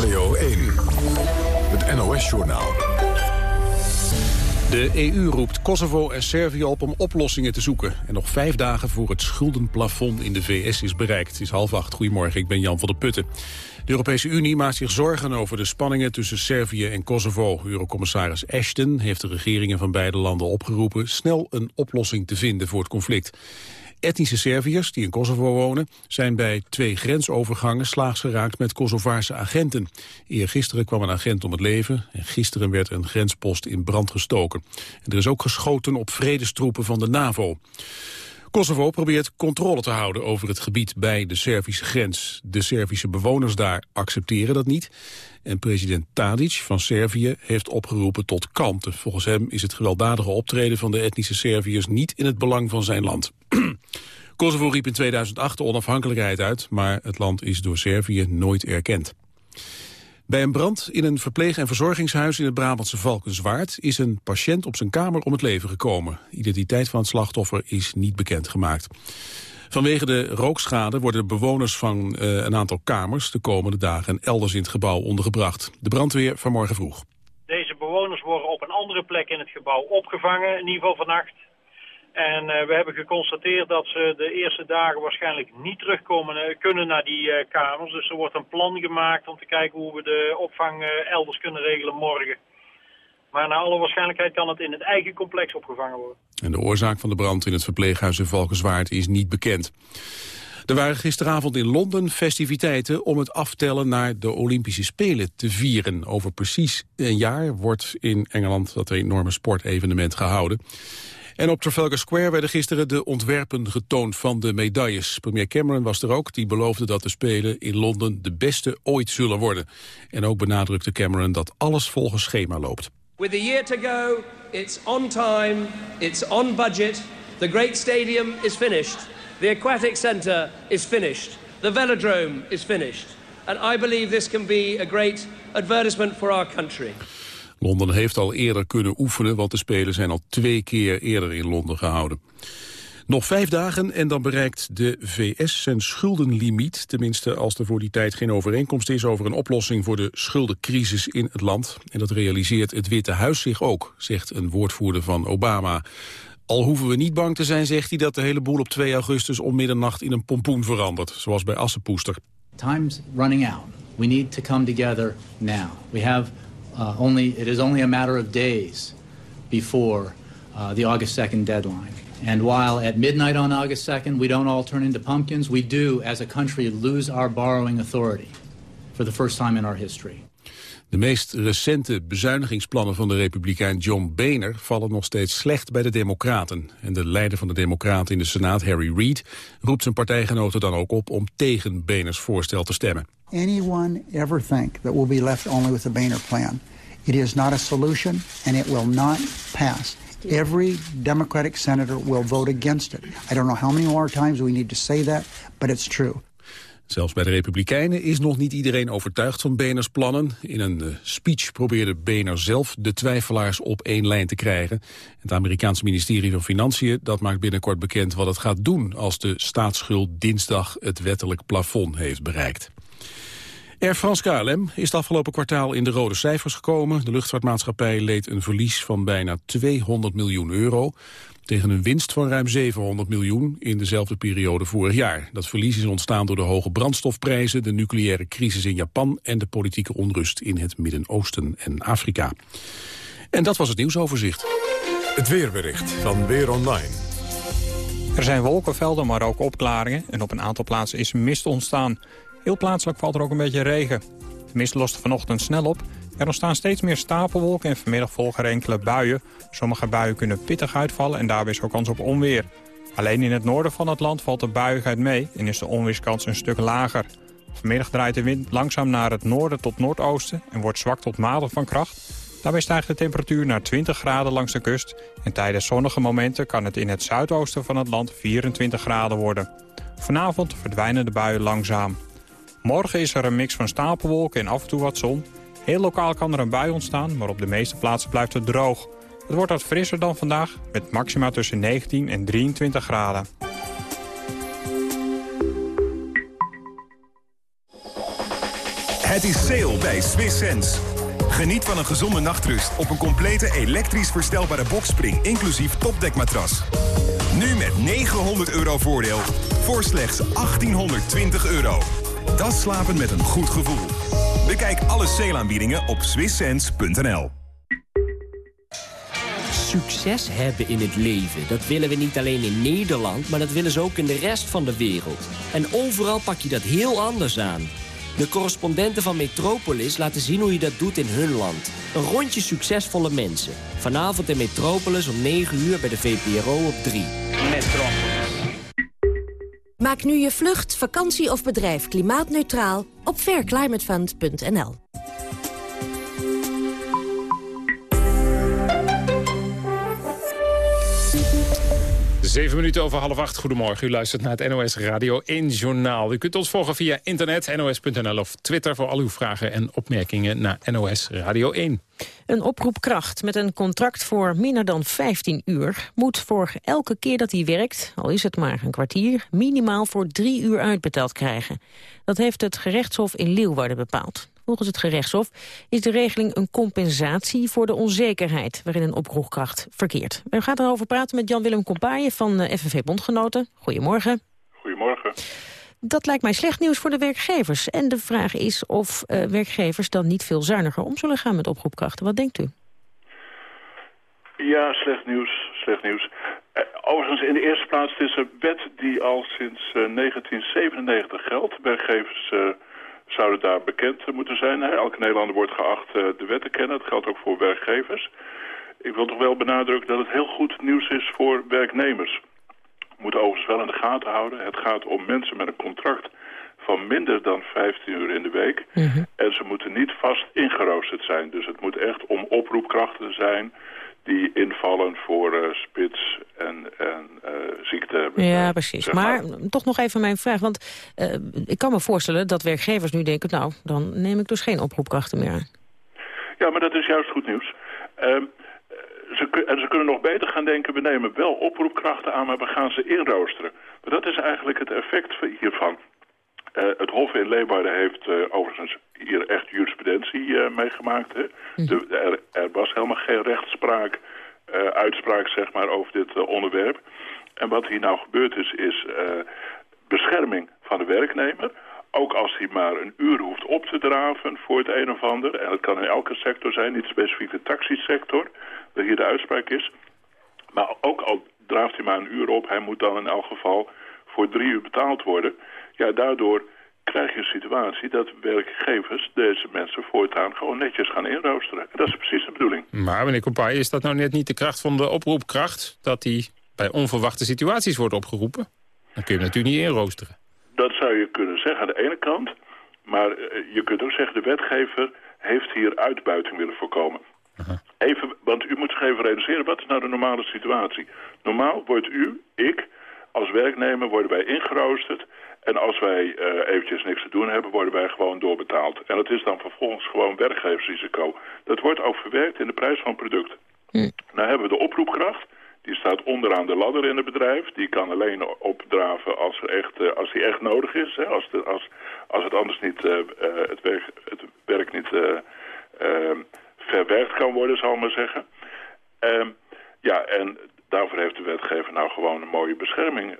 Radio 1, het NOS-journaal. De EU roept Kosovo en Servië op om oplossingen te zoeken. En nog vijf dagen voor het schuldenplafond in de VS is bereikt. Het is half acht. Goedemorgen, ik ben Jan van der Putten. De Europese Unie maakt zich zorgen over de spanningen tussen Servië en Kosovo. Eurocommissaris Ashton heeft de regeringen van beide landen opgeroepen... snel een oplossing te vinden voor het conflict. Etnische Serviërs die in Kosovo wonen zijn bij twee grensovergangen slaags geraakt met Kosovaarse agenten. Eergisteren kwam een agent om het leven en gisteren werd een grenspost in brand gestoken. En er is ook geschoten op vredestroepen van de NAVO. Kosovo probeert controle te houden over het gebied bij de Servische grens. De Servische bewoners daar accepteren dat niet. En president Tadic van Servië heeft opgeroepen tot kalmte. Volgens hem is het gewelddadige optreden van de etnische Serviërs niet in het belang van zijn land. Kosovo riep in 2008 de onafhankelijkheid uit, maar het land is door Servië nooit erkend. Bij een brand in een verpleeg- en verzorgingshuis in het Brabantse Valkenswaard is een patiënt op zijn kamer om het leven gekomen. De identiteit van het slachtoffer is niet bekendgemaakt. Vanwege de rookschade worden bewoners van uh, een aantal kamers de komende dagen elders in het gebouw ondergebracht. De brandweer vanmorgen vroeg. Deze bewoners worden op een andere plek in het gebouw opgevangen, in ieder geval vannacht. En uh, we hebben geconstateerd dat ze de eerste dagen waarschijnlijk niet terugkomen uh, kunnen naar die uh, kamers. Dus er wordt een plan gemaakt om te kijken hoe we de opvang elders kunnen regelen morgen. Maar naar alle waarschijnlijkheid kan het in het eigen complex opgevangen worden. En de oorzaak van de brand in het verpleeghuis in Valkenswaard is niet bekend. Er waren gisteravond in Londen festiviteiten om het aftellen naar de Olympische Spelen te vieren. Over precies een jaar wordt in Engeland dat enorme sportevenement gehouden. En op Trafalgar Square werden gisteren de ontwerpen getoond van de medailles. Premier Cameron was er ook, die beloofde dat de Spelen in Londen de beste ooit zullen worden. En ook benadrukte Cameron dat alles volgens schema loopt. With a year to go, it's on time, it's on budget. The great stadium is finished. The aquatic center is finished. The velodrome is finished. And I believe this can be a great advertisement for our country. Londen heeft al eerder kunnen oefenen, want de Spelen zijn al twee keer eerder in Londen gehouden. Nog vijf dagen en dan bereikt de VS zijn schuldenlimiet. Tenminste als er voor die tijd geen overeenkomst is over een oplossing voor de schuldencrisis in het land. En dat realiseert het Witte Huis zich ook, zegt een woordvoerder van Obama. Al hoeven we niet bang te zijn, zegt hij, dat de hele boel op 2 augustus om middernacht in een pompoen verandert. Zoals bij Assepoester. Time's running out. We need to come together now. We have uh, only, it is only a matter of days before uh, the August 2nd deadline. And while at midnight on August 2nd we don't all turn into pumpkins, we do, as a country, lose our borrowing authority for the first time in our history. De meest recente bezuinigingsplannen van de republikein John Boehner vallen nog steeds slecht bij de democraten. En de leider van de democraten in de Senaat, Harry Reid, roept zijn partijgenoten dan ook op om tegen Boehners voorstel te stemmen. Anyone ever think that we'll be left only with the Boehner plan? It is not a solution and it will not pass. Every Democratic senator will vote against it. I don't know how many more times we need to say that, but it's true. Zelfs bij de Republikeinen is nog niet iedereen overtuigd van Beners plannen. In een uh, speech probeerde Bener zelf de twijfelaars op één lijn te krijgen. Het Amerikaanse ministerie van Financiën dat maakt binnenkort bekend wat het gaat doen... als de staatsschuld dinsdag het wettelijk plafond heeft bereikt. Air France KLM is het afgelopen kwartaal in de rode cijfers gekomen. De luchtvaartmaatschappij leed een verlies van bijna 200 miljoen euro tegen een winst van ruim 700 miljoen in dezelfde periode vorig jaar. Dat verlies is ontstaan door de hoge brandstofprijzen, de nucleaire crisis in Japan en de politieke onrust in het Midden-Oosten en Afrika. En dat was het nieuwsoverzicht. Het weerbericht van Weer Online. Er zijn wolkenvelden, maar ook opklaringen. En op een aantal plaatsen is mist ontstaan. Heel plaatselijk valt er ook een beetje regen. De mist lost vanochtend snel op er ontstaan steeds meer stapelwolken en vanmiddag volgen er enkele buien. Sommige buien kunnen pittig uitvallen en daarbij is ook kans op onweer. Alleen in het noorden van het land valt de buigheid mee en is de onweerskans een stuk lager. Vanmiddag draait de wind langzaam naar het noorden tot noordoosten en wordt zwak tot matig van kracht. Daarbij stijgt de temperatuur naar 20 graden langs de kust... en tijdens zonnige momenten kan het in het zuidoosten van het land 24 graden worden. Vanavond verdwijnen de buien langzaam. Morgen is er een mix van stapelwolken en af en toe wat zon... Heel lokaal kan er een bui ontstaan, maar op de meeste plaatsen blijft het droog. Het wordt wat frisser dan vandaag, met maxima tussen 19 en 23 graden. Het is sale bij Swiss Sense. Geniet van een gezonde nachtrust op een complete elektrisch verstelbare boxspring... inclusief topdekmatras. Nu met 900 euro voordeel voor slechts 1820 euro. Dat slapen met een goed gevoel. Bekijk alle sale op swisssense.nl. Succes hebben in het leven, dat willen we niet alleen in Nederland... maar dat willen ze ook in de rest van de wereld. En overal pak je dat heel anders aan. De correspondenten van Metropolis laten zien hoe je dat doet in hun land. Een rondje succesvolle mensen. Vanavond in Metropolis om 9 uur bij de VPRO op 3. Metropolis. Maak nu je vlucht, vakantie of bedrijf klimaatneutraal op fairclimatefund.nl. Zeven minuten over half acht. Goedemorgen. U luistert naar het NOS Radio 1 Journaal. U kunt ons volgen via internet, nos.nl of Twitter... voor al uw vragen en opmerkingen naar NOS Radio 1. Een oproepkracht met een contract voor minder dan 15 uur... moet voor elke keer dat hij werkt, al is het maar een kwartier... minimaal voor drie uur uitbetaald krijgen. Dat heeft het gerechtshof in Leeuwarden bepaald. Volgens het gerechtshof is de regeling een compensatie voor de onzekerheid waarin een oproepkracht verkeert. We gaan erover praten met Jan-Willem Kompaaien van eh, FNV Bondgenoten. Goedemorgen. Goedemorgen. Dat lijkt mij slecht nieuws voor de werkgevers. En de vraag is of uh, werkgevers dan niet veel zuiniger om zullen gaan met oproepkrachten. Wat denkt u? Ja, slecht nieuws. Slecht nieuws. Uh, overigens, in de eerste plaats is er een wet die al sinds uh, 1997 geldt. Werkgevers zouden daar bekend moeten zijn. Elke Nederlander wordt geacht eh, de wet te kennen. Dat geldt ook voor werkgevers. Ik wil toch wel benadrukken dat het heel goed nieuws is voor werknemers. We moeten overigens wel in de gaten houden. Het gaat om mensen met een contract van minder dan 15 uur in de week. Mhm. En ze moeten niet vast ingeroosterd zijn. Dus het moet echt om oproepkrachten zijn die invallen voor uh, spits en, en uh, ziekte. Ja, precies. maar. toch nog even mijn vraag. Want uh, ik kan me voorstellen dat werkgevers nu denken... nou, dan neem ik dus geen oproepkrachten meer aan. Ja, maar dat is juist goed nieuws. Ehm, ze, en ze kunnen nog beter gaan denken... we nemen wel oproepkrachten aan, maar we gaan ze inroosteren. Maar dat is eigenlijk het effect hiervan. Het Hof in Leeuwarden heeft overigens hier echt jurisprudentie uh, meegemaakt. Hè? Mhm. De, er, er, was helemaal geen rechtspraak, uh, uitspraak zeg maar, over dit uh, onderwerp. En wat hier nou gebeurd is, is bescherming van de werknemer. Ook als hij maar een uur hoeft op te draven voor het een of ander. En dat kan in elke sector zijn, niet specifiek de taxisector, dat hier de uitspraak is. Maar ook al draaft hij maar een uur op, hij moet dan in elk geval voor drie uur betaald worden. Ja, daardoor krijg je een situatie dat werkgevers deze mensen voortaan gewoon netjes gaan inroosteren. En dat is precies de bedoeling. Maar meneer Compaay, is dat nou net niet de kracht van de oproepkracht... dat die bij onverwachte situaties wordt opgeroepen? Dan kun je hem natuurlijk niet inroosteren. Dat zou je kunnen zeggen aan de ene kant. Maar eh, je kunt ook zeggen, de wetgever heeft hier uitbuiting willen voorkomen. Even, want u moet zich even realiseren, wat is nou de normale situatie? Normaal wordt u, ik, als werknemer worden wij ingeroosterd... en als wij uh, eventjes niks te doen hebben, worden wij gewoon doorbetaald. En dat is dan vervolgens gewoon werkgeversrisico. Dat wordt ook verwerkt in de prijs van het product. Hm. Nou hebben we de oproepkracht. Die staat onderaan de ladder in het bedrijf. Die kan alleen opdraven als, er echt, uh, als die echt nodig is. Hè? Als, de, als, als het anders niet, uh, het, werk, het werk niet verwerkt kan worden, zal ik maar zeggen. Ehm, ja, en daarvoor heeft de wetgever nou gewoon een mooie bescherming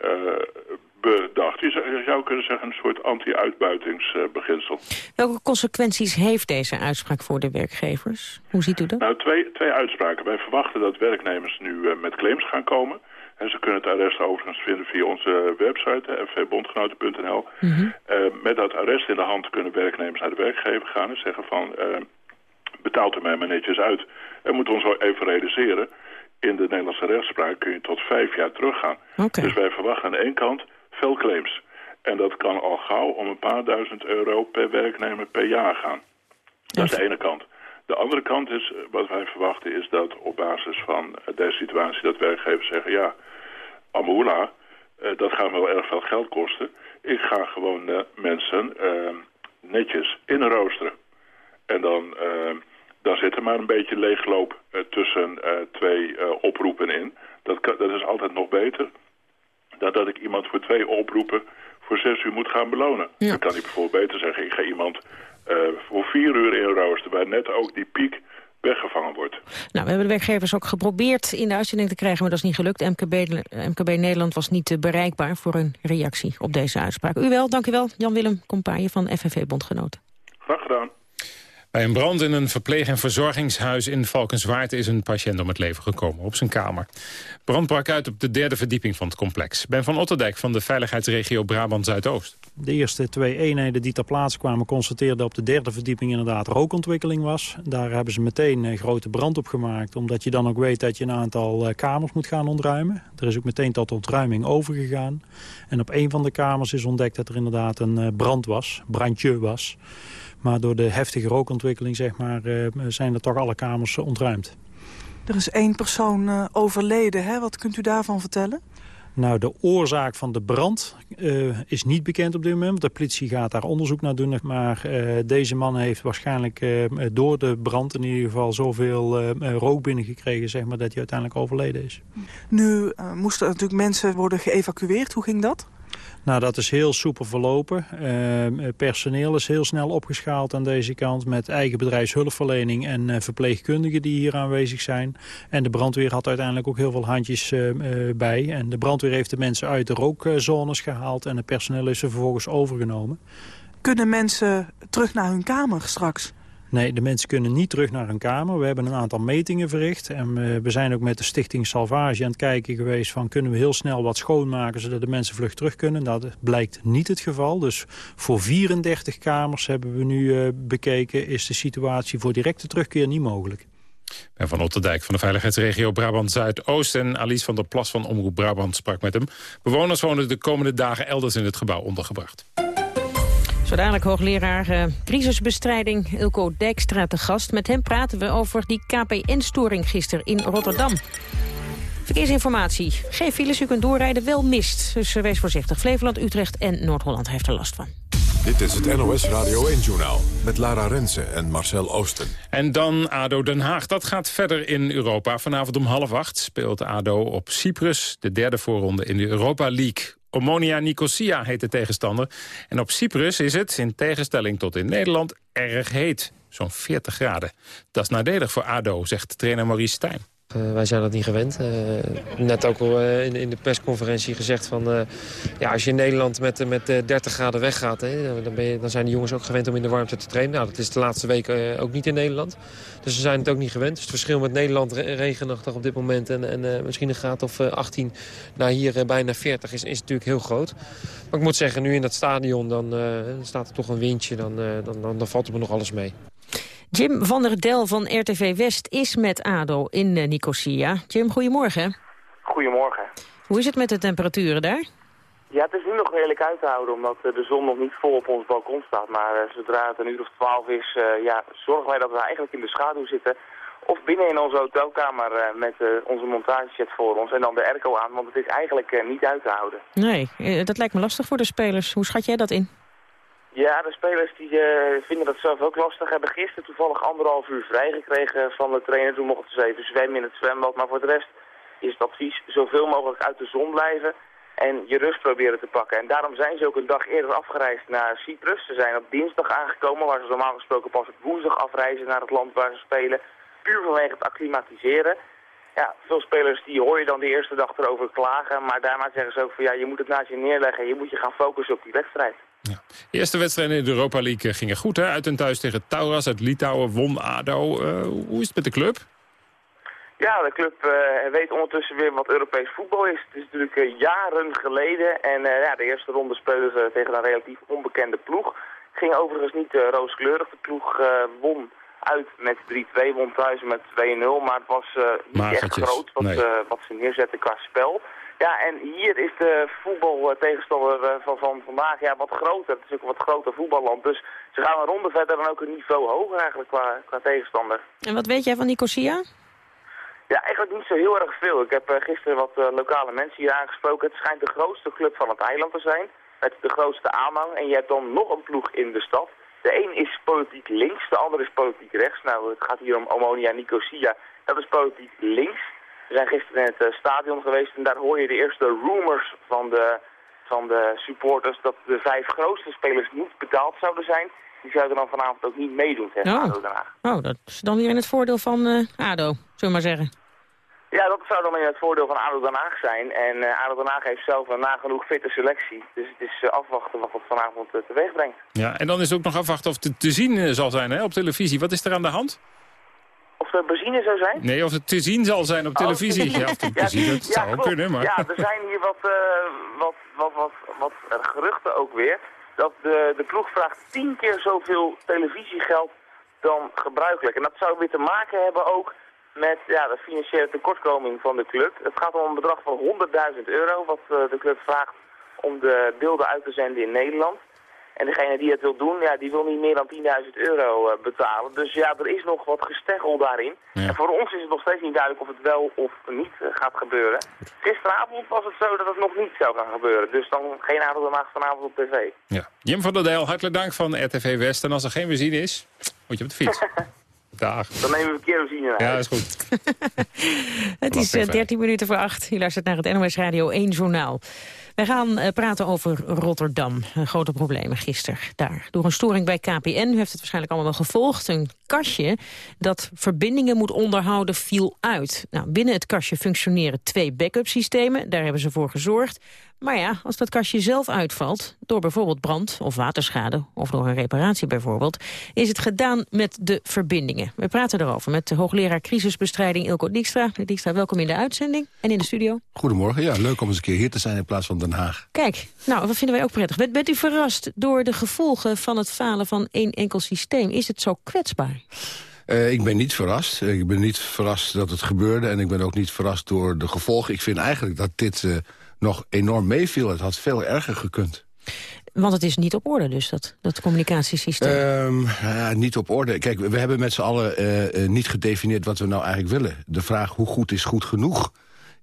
bedacht. Je zou, kunnen zeggen een soort anti-uitbuitingsbeginsel. Welke consequenties heeft deze uitspraak voor de werkgevers? Hoe ziet u dat? Nou, twee, twee uitspraken. Wij verwachten dat werknemers nu uh, met claims gaan komen. En ze kunnen het arrest overigens vinden via onze website, fvbondgenoten.nl. Mm -hmm. uh, met dat arrest in de hand kunnen werknemers naar de werkgever gaan en zeggen van... Uh, betaalt u mij maar netjes uit. En moet ons even realiseren, in de Nederlandse rechtspraak kun je tot vijf jaar teruggaan. Okay. Dus wij verwachten aan de ene kant veel claims. En dat kan al gauw om een paar duizend euro per werknemer per jaar gaan. Dat is de ene kant. De andere kant is, wat wij verwachten, is dat op basis van deze situatie... dat werkgevers zeggen, ja, Amula, uh, dat gaat wel erg veel geld kosten. Ik ga gewoon mensen uh, netjes inroosteren. En dan, dan zit er maar een beetje leegloop tussen twee oproepen in. Dat, kan, dat is altijd nog beter dan dat ik iemand voor twee oproepen voor zes uur moet gaan belonen. Ja. Dan kan ik bijvoorbeeld beter zeggen, ik ga iemand uh, voor vier uur inroosten... waar net ook die piek weggevangen wordt. Nou, we hebben de werkgevers ook geprobeerd in de uitzending te krijgen... maar dat is niet gelukt. MKB, MKB Nederland was niet bereikbaar voor een reactie op deze uitspraak. U wel, dank u wel. Jan-Willem Compaaien van FNV Bondgenoten. Graag gedaan. Bij een brand in een verpleeg- en verzorgingshuis in Valkenswaard... is een patiënt om het leven gekomen op zijn kamer. Brand brak uit op de derde verdieping van het complex. Ben van Otterdijk van de veiligheidsregio Brabant-Zuidoost. De eerste twee eenheden die ter plaatse kwamen constateerden op de derde verdieping inderdaad rookontwikkeling was. Daar hebben ze meteen een grote brand op gemaakt. Omdat je dan ook weet dat je een aantal kamers moet gaan ontruimen. Er is ook meteen tot ontruiming overgegaan. En op een van de kamers is ontdekt dat er inderdaad een brand was, brandje was. Maar door de heftige rookontwikkeling zeg maar, zijn er toch alle kamers ontruimd. Er is één persoon uh, overleden. Hè? Wat kunt u daarvan vertellen? Nou, de oorzaak van de brand uh, is niet bekend op dit moment. De politie gaat daar onderzoek naar doen. Maar uh, deze man heeft waarschijnlijk door de brand in ieder geval zoveel rook binnengekregen... Zeg maar, dat hij uiteindelijk overleden is. Nu moesten natuurlijk mensen worden geëvacueerd. Hoe ging dat? Nou, dat is heel soepel verlopen. Uh, personeel is heel snel opgeschaald aan deze kant... met eigen bedrijfshulpverlening en uh, verpleegkundigen die hier aanwezig zijn. En de brandweer had uiteindelijk ook heel veel handjes uh, bij. En de brandweer heeft de mensen uit de rookzones gehaald... en het personeel is er vervolgens overgenomen. Kunnen mensen terug naar hun kamer straks? Nee, de mensen kunnen niet terug naar hun kamer. We hebben een aantal metingen verricht. En we zijn ook met de stichting Salvage aan het kijken geweest... van kunnen we heel snel wat schoonmaken zodat de mensen vlug terug kunnen. Dat blijkt niet het geval. Dus voor 34 kamers hebben we nu uh, bekeken... is de situatie voor directe terugkeer niet mogelijk. Ben van Otterdijk van de veiligheidsregio Brabant-Zuidoost... en Alice van der Plas van Omroep Brabant sprak met hem. Bewoners wonen de komende dagen elders in het gebouw ondergebracht. Zo dadelijk hoogleraar uh, crisisbestrijding Ilko Dijkstra te gast. Met hem praten we over die KPN-storing gisteren in Rotterdam. Verkeersinformatie. Geen files, u kunt doorrijden, wel mist. Dus uh, wees voorzichtig. Flevoland, Utrecht en Noord-Holland heeft er last van. Dit is het NOS Radio 1-journaal met Lara Rensen en Marcel Oosten. En dan ADO Den Haag. Dat gaat verder in Europa. Vanavond om half acht speelt ADO op Cyprus... de derde voorronde in de Europa League. Omonia Nicosia heet de tegenstander. En op Cyprus is het, in tegenstelling tot in Nederland, erg heet. Zo'n 40 graden. Dat is nadelig voor ADO, zegt trainer Maurice Stijn. Uh, wij zijn dat niet gewend. Uh, net ook al uh, in, in, de persconferentie gezegd van... ja, als je in Nederland met, met 30 graden weggaat... Dan, dan zijn de jongens ook gewend om in de warmte te trainen. Nou, dat is de laatste weken ook niet in Nederland. Dus ze zijn het ook niet gewend. Dus het verschil met Nederland re regenachtig op dit moment... en, en misschien een graad of 18 naar hier bijna 40 is, is natuurlijk heel groot. Maar ik moet zeggen, nu in dat stadion dan staat er toch een windje. Dan, dan, dan, dan valt er me nog alles mee. Jim van der Del van RTV West is met ADO in uh, Nicosia. Jim, goedemorgen. Goedemorgen. Hoe is het met de temperaturen daar? Ja, het is nu nog redelijk uit te houden, omdat uh, de zon nog niet vol op ons balkon staat. Maar uh, zodra het een uur of twaalf is, ja, zorgen wij dat we eigenlijk in de schaduw zitten. Of binnen in onze hotelkamer met onze montageset voor ons en dan de airco aan, want het is eigenlijk niet uit te houden. Nee, dat lijkt me lastig voor de spelers. Hoe schat jij dat in? Ja, de spelers die uh, vinden dat zelf ook lastig. Hebben gisteren toevallig anderhalf uur vrijgekregen van de trainer. Toen mochten ze even zwemmen in het zwembad. Maar voor de rest is het advies zoveel mogelijk uit de zon blijven en je rust proberen te pakken. En daarom zijn ze ook een dag eerder afgereisd naar Cyprus. Ze zijn op dinsdag aangekomen, waar ze normaal gesproken pas op woensdag afreizen naar het land waar ze spelen. Puur vanwege het acclimatiseren. Ja, veel spelers die hoor je dan de eerste dag erover klagen, maar daarna zeggen ze ook van ja, je moet het naast je neerleggen en je moet je gaan focussen op die wedstrijd. Ja. De eerste wedstrijden in de Europa League gingen goed. Hè? Uit en thuis tegen Tauras uit Litouwen won ADO. Uh, hoe is het met de club? Ja, de club uh, weet ondertussen weer wat Europees voetbal is. Het is natuurlijk uh, jaren geleden. En ja, de eerste ronde speelden ze tegen een relatief onbekende ploeg. Ging overigens niet rooskleurig. De ploeg won uit met 3-2, won thuis met 2-0. Maar het was niet echt groot wat, nee. wat ze neerzetten qua spel. Ja, en hier is de voetbaltegenstander eh, van, van vandaag ja, wat groter. Het is ook een wat groter voetballand. Dus ze gaan een ronde verder en ook een niveau hoger eigenlijk qua, qua tegenstander. En wat weet jij van Nicosia? Ja, eigenlijk niet zo heel erg veel. Ik heb uh, gisteren wat uh, lokale mensen hier aangesproken. Het schijnt de grootste club van het eiland te zijn. Met de grootste aanhang. En je hebt dan nog een ploeg in de stad. De een is politiek links, de ander is politiek rechts. Nou, het gaat hier om Omonia Nicosia. Dat is politiek links. We zijn gisteren in het eh, stadion geweest en daar hoor je de eerste rumors van de, van de supporters dat de vijf grootste spelers niet betaald zouden zijn. Die zouden dan vanavond ook niet meedoen tegen oh. ADO Den Haag. Oh, dat is dan weer in het voordeel van uh, ADO, zullen we maar zeggen. Ja, dat zou dan in het voordeel van ADO Den Haag zijn. En uh, ADO Den Haag heeft zelf een nagenoeg fitte selectie. Dus het is uh, afwachten wat het vanavond uh, teweeg brengt. Ja, en dan is het ook nog afwachten of het te zien zal zijn hè, op televisie. Wat is er aan de hand? Of er benzine zou zijn? Nee, of het te zien zal zijn op oh, televisie. ja, of te ja, zien, dat zou kunnen. Maar... Ja, er zijn hier wat, uh, wat, wat, wat, wat geruchten ook weer. Dat de, de ploeg vraagt tien keer zoveel televisiegeld dan gebruikelijk. En dat zou weer te maken hebben ook met ja, de financiële tekortkoming van de club. Het gaat om een bedrag van 100.000 euro wat uh, de club vraagt om de beelden uit te zenden in Nederland. En degene die het wil doen, ja, die wil niet meer dan 10.000 euro uh, betalen. Dus ja, er is nog wat gesteggel daarin. En voor ons is het nog steeds niet duidelijk of het wel of niet uh, gaat gebeuren. Gisteravond was het zo dat het nog niet zou gaan gebeuren. Dus dan geen avond dan vanavond op tv. Ja. Jim van der Dijl, hartelijk dank van RTV West. En als er geen benzine is, moet je op de fiets. Dag. Dan nemen we een keer benzine Ja, is goed. het is 13 eh, minuten voor 8. Je luistert naar het NOS Radio 1 Journaal. Wij gaan uh, praten over Rotterdam. Grote problemen gisteren daar. Door een storing bij KPN, u heeft het waarschijnlijk allemaal wel gevolgd... een kastje dat verbindingen moet onderhouden viel uit. Nou, binnen het kastje functioneren twee backup systemen. Daar hebben ze voor gezorgd. Maar ja, als dat kastje zelf uitvalt, door bijvoorbeeld brand of waterschade... of door een reparatie bijvoorbeeld, is het gedaan met de verbindingen. We praten erover met de hoogleraar crisisbestrijding Ilko Dijkstra. Dijkstra, welkom in de uitzending en in de studio. Goedemorgen, ja, leuk om eens een keer hier te zijn in plaats van Den Haag. Kijk, nou, dat vinden wij ook prettig. Bent, bent u verrast door de gevolgen van het falen van één enkel systeem? Is het zo kwetsbaar? Uh, ik ben niet verrast. Ik ben niet verrast dat het gebeurde en ik ben ook niet verrast door de gevolgen. Ik vind eigenlijk dat dit... Uh, nog enorm meeviel. Het had veel erger gekund. Want het is niet op orde dus, dat, dat communicatiesysteem? Um, ja, niet op orde. Kijk, we hebben met z'n allen uh, niet gedefinieerd wat we nou eigenlijk willen. De vraag hoe goed is goed genoeg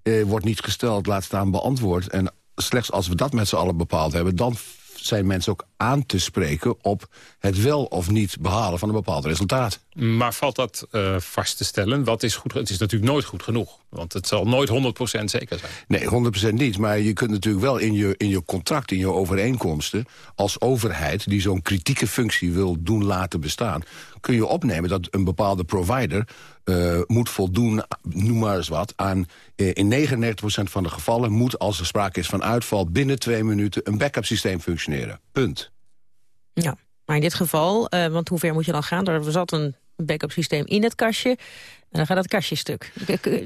uh, wordt niet gesteld, laat staan beantwoord. En slechts als we dat met z'n allen bepaald hebben... dan zijn mensen ook aan te spreken op het wel of niet behalen van een bepaald resultaat. Maar valt dat uh, vast te stellen? Wat is goed, het is natuurlijk nooit goed genoeg. Want het zal nooit 100% zeker zijn. Nee, 100% niet. Maar je kunt natuurlijk wel in je, in je contract, in je overeenkomsten... als overheid die zo'n kritieke functie wil doen laten bestaan... kun je opnemen dat een bepaalde provider uh, moet voldoen, noem maar eens wat... aan uh, in 99% van de gevallen moet, als er sprake is van uitval... binnen twee minuten een backup systeem functioneren. Punt. Ja, maar in dit geval, uh, want hoe ver moet je dan gaan? Er zat een backup systeem in het kastje. En dan gaat dat kastje stuk.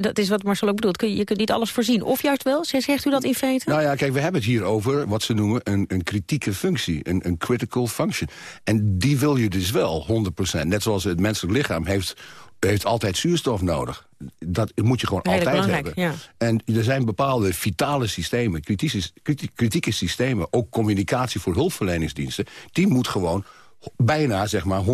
Dat is wat Marcel ook bedoelt. Je kunt niet alles voorzien. Of juist wel? Zegt u dat in feite? Nou ja, kijk, we hebben het hier over wat ze noemen een, een kritieke functie. Een, een critical function. En die wil je dus wel, 100%. Net zoals het menselijk lichaam heeft heeft altijd zuurstof nodig. Dat moet je gewoon altijd hebben. Ja. En er zijn bepaalde vitale systemen, kritische, kritieke systemen... ook communicatie voor hulpverleningsdiensten... die moet gewoon bijna zeg maar 100%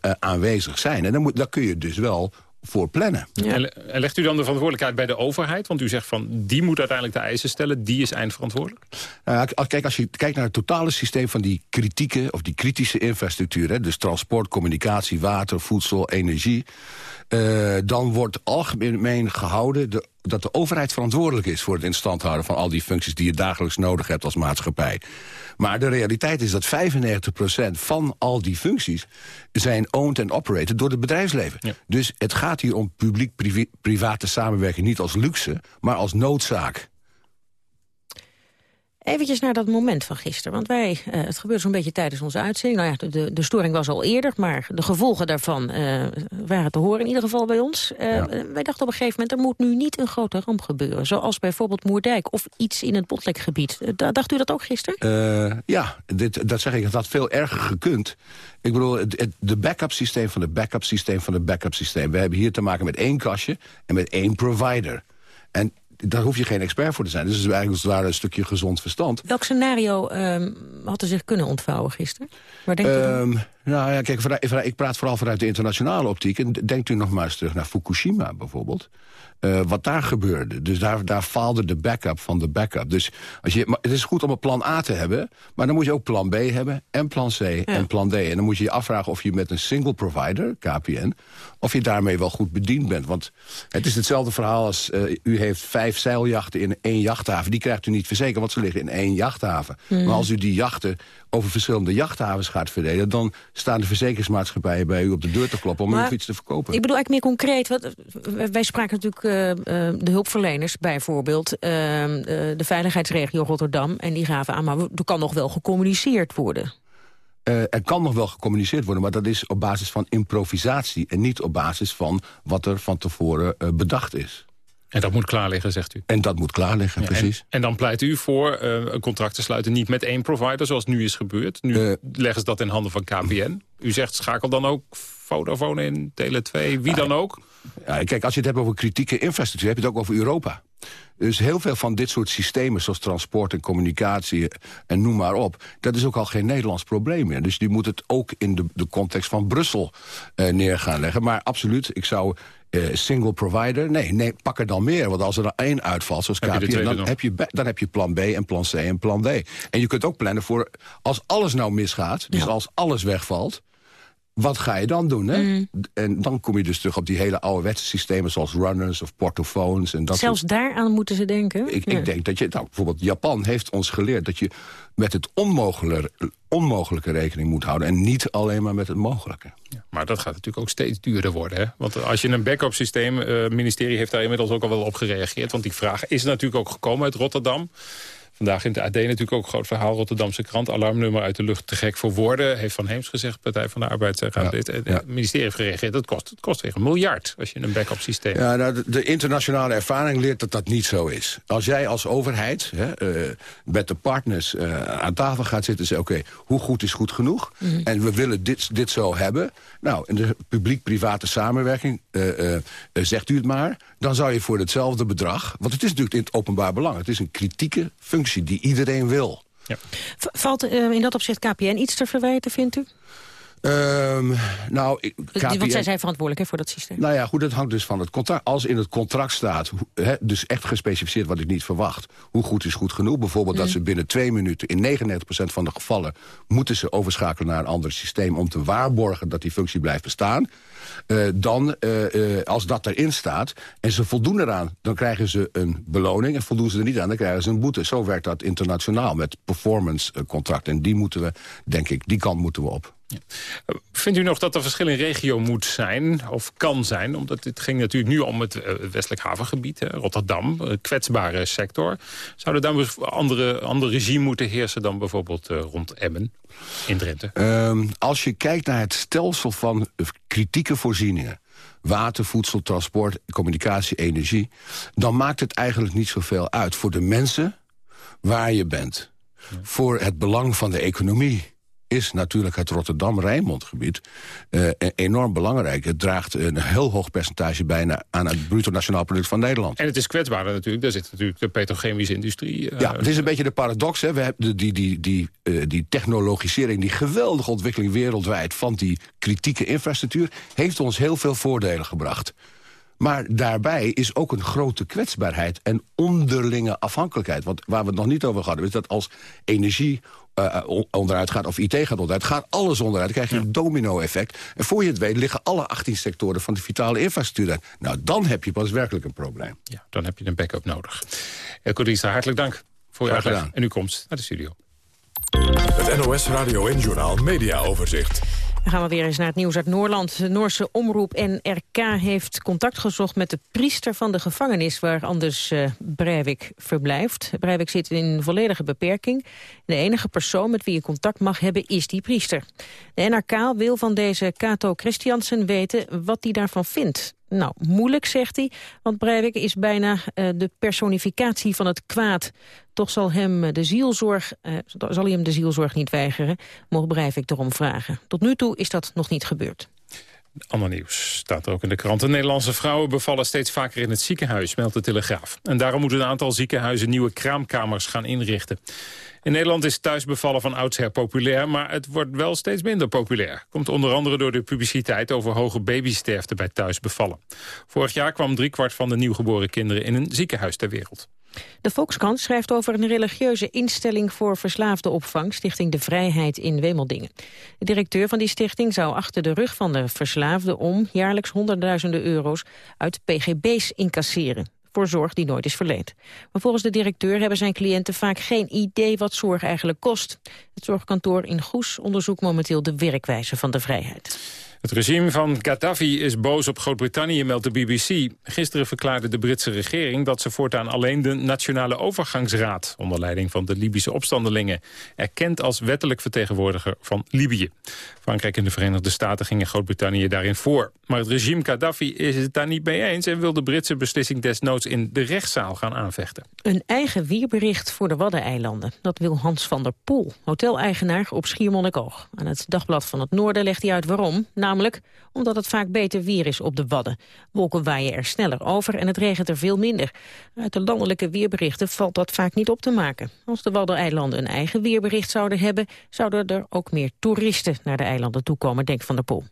eh, aanwezig zijn. En dan, moet, dan kun je dus wel voor plannen. En legt u dan de verantwoordelijkheid bij de overheid? Want u zegt van, die moet uiteindelijk de eisen stellen. Die is eindverantwoordelijk? Nou ja, kijk, als je kijkt naar het totale systeem van die kritieke... of die kritische infrastructuur... Hè, dus transport, communicatie, water, voedsel, energie... Uh, dan wordt algemeen gehouden de, dat de overheid verantwoordelijk is... voor het in stand houden van al die functies die je dagelijks nodig hebt als maatschappij. Maar de realiteit is dat 95% van al die functies... zijn owned en operated door het bedrijfsleven. Dus het gaat hier om publiek-private samenwerking niet als luxe... maar als noodzaak. Eventjes naar dat moment van gisteren. Want wij, uh, het gebeurde zo'n beetje tijdens onze uitzending. Nou ja, de, de storing was al eerder, maar de gevolgen daarvan uh, waren te horen in ieder geval bij ons. Uh, ja. Wij dachten op een gegeven moment, er moet nu niet een grote ramp gebeuren. Zoals bijvoorbeeld Moerdijk of iets in het Botlekgebied. dacht u dat ook gisteren? ja, dit, dat zeg ik, het had veel erger gekund. Ik bedoel, het, het, de backup systeem van de backup systeem van de backup systeem. We hebben hier te maken met één kastje en met één provider. En daar hoef je geen expert voor te zijn. Dus het is eigenlijk als een stukje gezond verstand. Welk scenario um, had er zich kunnen ontvouwen gisteren? Waar denkt um, u Nou ja, kijk, ik praat vooral vanuit de internationale optiek. En denkt u nog maar eens terug naar Fukushima bijvoorbeeld. Uh, wat daar gebeurde. Dus daar, daar faalde de backup van de backup. Dus als je, maar het is goed om een plan A te hebben... maar dan moet je ook plan B hebben en plan C ja. en plan D. En dan moet je je afvragen of je met een single provider, KPN... of je daarmee wel goed bediend bent. Want het is hetzelfde verhaal als... Uh, u heeft vijf zeiljachten in één jachthaven. Die krijgt u niet verzekerd, want ze liggen in één jachthaven. Mm. Maar als u die jachten over verschillende jachthavens gaat verdelen... dan staan de verzekeringsmaatschappijen bij u op de deur te kloppen... om maar, u iets te verkopen. Ik bedoel eigenlijk meer concreet. Wat, wij spraken natuurlijk uh, uh, de hulpverleners bijvoorbeeld... Uh, de veiligheidsregio Rotterdam. En die gaven aan, maar er kan nog wel gecommuniceerd worden. Uh, er kan nog wel gecommuniceerd worden, maar dat is op basis van improvisatie... en niet op basis van wat er van tevoren uh, bedacht is. En dat moet klaar liggen, zegt u? En dat moet klaar liggen, ja, precies. En, en, dan pleit u voor uh, een contract te sluiten niet met één provider... zoals nu is gebeurd. Nu uh, leggen ze dat in handen van KPN. U zegt schakel dan ook Vodafone in, Tele2, wie dan ook? Ja, kijk, als je het hebt over kritieke infrastructuur... heb je het ook over Europa. Dus heel veel van dit soort systemen, zoals transport en communicatie en noem maar op... dat is ook al geen Nederlands probleem meer. Dus die moet het ook in de, de context van Brussel uh, neer gaan leggen. Maar absoluut, ik zou uh, single provider. Nee, nee, pak er dan meer. Want als er dan één uitvalt, zoals KPN, dan, heb je, dan heb je plan B en plan C en plan D. En je kunt ook plannen voor als alles nou misgaat, dus ja. als alles wegvalt wat ga je dan doen? Hè? Mm. En dan kom je dus terug op die hele ouderwetse systemen... zoals runners of portophones. En dat Zelfs soort... daaraan moeten ze denken? Ik, ja. ik denk dat je... Nou, bijvoorbeeld Japan heeft ons geleerd... dat je met het onmogelijke, onmogelijke rekening moet houden... en niet alleen maar met het mogelijke. Ja, maar dat gaat natuurlijk ook steeds duurder worden. Hè? Want als je een backup systeem... het uh, ministerie heeft daar inmiddels ook al wel op gereageerd... want die vraag is natuurlijk ook gekomen uit Rotterdam... Vandaag in de AD natuurlijk ook een groot verhaal. Rotterdamse krant, alarmnummer uit de lucht te gek voor woorden. Heeft Van Heems gezegd, Partij van de Arbeid gaat ja, dit. Het ja. ministerie heeft gereageerd, het kost, het kost weer een miljard... als je een backup systeem Ja, nou, de, internationale ervaring leert dat dat niet zo is. Als jij als overheid hè, uh, met de partners uh, aan tafel gaat zitten... en zegt, oké, okay, hoe goed is goed genoeg? Mm -hmm. En we willen dit, dit zo hebben. Nou, in de publiek-private samenwerking, uh, zegt u het maar... dan zou je voor hetzelfde bedrag... want het is natuurlijk in het openbaar belang... het is een kritieke functie die iedereen wil. Ja. Valt uh, in dat opzicht KPN iets te verwijten, vindt u? Ehm, nou, ik- Want KPN zij zijn verantwoordelijk hè, voor dat systeem. Nou ja, goed, dat hangt dus van het contract. Als in het contract staat, dus echt gespecificeerd wat ik niet verwacht... hoe goed is goed genoeg? Bijvoorbeeld dat Mm. ze binnen twee minuten... in 99% van de gevallen moeten ze overschakelen naar een ander systeem... om te waarborgen dat die functie blijft bestaan. Eh, dan, eh, eh, als dat erin staat en ze voldoen eraan... dan krijgen ze een beloning. En voldoen ze er niet aan, dan krijgen ze een boete. Zo werkt dat internationaal met performance contracten. En die moeten we, denk ik, die kant moeten we op. Vindt u nog dat er verschil in regio moet zijn, of kan zijn? Omdat het ging natuurlijk nu om het eh, westelijk havengebied, hè, Rotterdam, een kwetsbare sector. Zou er dan een andere, ander regime moeten heersen dan bijvoorbeeld eh, rond Emmen in Drenthe? Ehm, als je kijkt naar het stelsel van eh, kritieke voorzieningen... water, voedsel, transport, communicatie, energie... dan maakt het eigenlijk niet zoveel uit voor de mensen waar je bent. Voor het belang van de economie is natuurlijk het Rotterdam-Rijnmond-gebied eh, e- enorm belangrijk. Het draagt een heel hoog percentage bijna aan het bruto nationaal product van Nederland. En het is kwetsbaarder natuurlijk. Daar zit natuurlijk de petrochemische industrie. eh, Ja, het is een beetje de paradox. Hè. We hebben die, die, die, eh, die technologisering, die geweldige ontwikkeling wereldwijd... van die kritieke infrastructuur, heeft ons heel veel voordelen gebracht. Maar daarbij is ook een grote kwetsbaarheid en onderlinge afhankelijkheid. Want waar we het nog niet over hadden, is dat als energie eh, on- onderuit gaat of IT gaat onderuit... gaat alles onderuit, dan krijg je een domino-effect. En voor je het weet liggen alle 18 sectoren van de vitale infrastructuur. uit. Nou, dan heb je pas werkelijk een probleem. Ja, dan heb je een backup nodig. Elko Diestra, hartelijk dank voor uw Graag uitleg en uw komst naar de studio. Het NOS Radio en Journaal Media Overzicht. Dan gaan we weer eens naar het nieuws uit Noorland. De Noorse omroep NRK heeft contact gezocht met de priester van de gevangenis... waar Anders eh, Breivik verblijft. Breivik zit in volledige beperking. De enige persoon met wie je contact mag hebben is die priester. De NRK wil van deze Kato Christiansen weten wat hij daarvan vindt. Nou, moeilijk, zegt hij, want Breivik is bijna eh, de personificatie van het kwaad. Toch zal, hem de zielzorg, eh, zal hij hem de zielzorg niet weigeren, mocht Breivik erom vragen. Tot nu toe is dat nog niet gebeurd. Ander nieuws staat er ook in de krant. De Nederlandse vrouwen bevallen steeds vaker in het ziekenhuis, meldt de Telegraaf. En daarom moeten een aantal ziekenhuizen nieuwe kraamkamers gaan inrichten. In Nederland is thuisbevallen van oudsher populair, maar het wordt wel steeds minder populair. Komt onder andere door de publiciteit over hoge babysterfte bij thuisbevallen. Vorig jaar kwam driekwart van de nieuwgeboren kinderen in een ziekenhuis ter wereld. De Volkskrant schrijft over een religieuze instelling voor verslaafde opvang, Stichting De Vrijheid in Wemeldingen. De directeur van die stichting zou achter de rug van de verslaafden om jaarlijks honderdduizenden euro's uit pgb's incasseren voor zorg die nooit is verleend. Maar volgens de directeur hebben zijn cliënten vaak geen idee wat zorg eigenlijk kost. Het zorgkantoor in Goes onderzoekt momenteel de werkwijze van de vrijheid. Het regime van Gaddafi is boos op Groot-Brittannië, meldt de BBC. Gisteren verklaarde de Britse regering dat ze voortaan alleen de Nationale Overgangsraad... onder leiding van de Libische opstandelingen... erkent als wettelijk vertegenwoordiger van Libië. Frankrijk en de Verenigde Staten gingen Groot-Brittannië daarin voor. Maar het regime Gaddafi is het daar niet mee eens... en wil de Britse beslissing desnoods in de rechtszaal gaan aanvechten. Een eigen weerbericht voor de Waddeneilanden. Dat wil Hans van der Poel, hoteleigenaar op Schiermonnikoog. Aan het Dagblad van het Noorden legt hij uit waarom. Namelijk omdat het vaak beter weer is op de Wadden. Wolken waaien er sneller over en het regent er veel minder. Uit de landelijke weerberichten valt dat vaak niet op te maken. Als de Waddeneilanden een eigen weerbericht zouden hebben... zouden er ook meer toeristen naar de eilanden toekomen, denkt Van der Poel.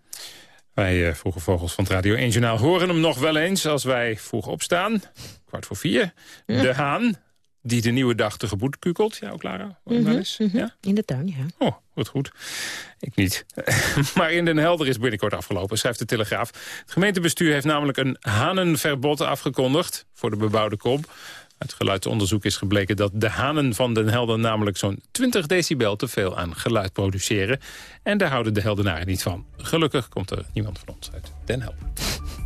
Wij uh, Vroege Vogels van het Radio 1 Journaal horen hem nog wel eens als wij vroeg opstaan. Kwart voor vier. De haan, die de nieuwe dag tegemoet kukelt. Ja, ook Lara? Mm -hmm? Mm -hmm. ja? In de tuin, ja. Oh, goed, goed. Ik niet. maar in Den Helder is binnenkort afgelopen, schrijft de Telegraaf. Het gemeentebestuur heeft namelijk een hanenverbod afgekondigd... voor de bebouwde kom. Uit geluidsonderzoek is gebleken dat de hanen van Den Helder... namelijk zo'n 20 decibel te veel aan geluid produceren. En daar houden de Heldenaren niet van. Gelukkig komt er niemand van ons uit Den Helder.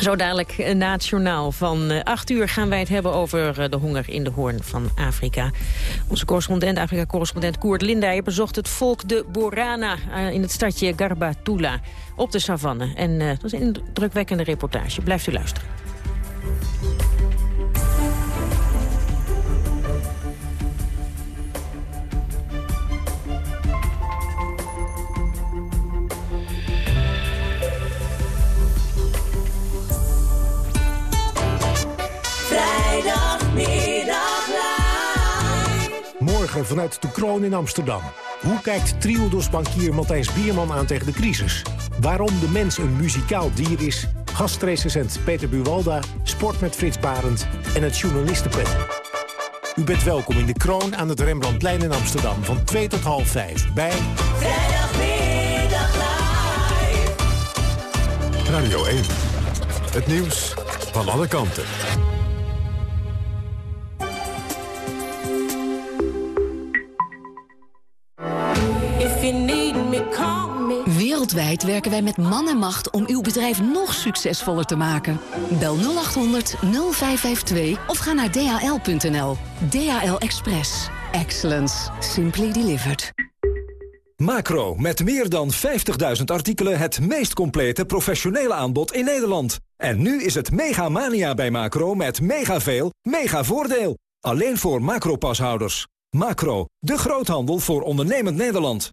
Zo dadelijk na het journaal van 8 uur gaan wij het hebben over de honger in de hoorn van Afrika. Onze correspondent, Afrika-correspondent Koert Lindijer bezocht het volk de Borana in het stadje Garbatula op de savanne. En dat is een indrukwekkende reportage. Blijft u luisteren. Vanuit de Kroon in Amsterdam. Hoe kijkt Triodos-bankier Matthijs Bierman aan tegen de crisis? Waarom de mens een muzikaal dier is? Gastrecensent Peter Buwalda, sport met Frits Barend en het journalistenpanel. U bent welkom in de Kroon aan het Rembrandtplein in Amsterdam van 2 tot half 5 bij... Vrijdagmiddag live. Radio 1. Het nieuws van alle kanten. Werken wij met man en macht om uw bedrijf nog succesvoller te maken. Bel 0800 0552 of ga naar dhl.nl. DHL Express. Excellence. Simply delivered. Macro, met meer dan 50.000 artikelen het meest complete professionele aanbod in Nederland. En nu is het mega mania bij Macro met mega veel, mega voordeel. Alleen voor Macro-pashouders. Macro, de groothandel voor ondernemend Nederland.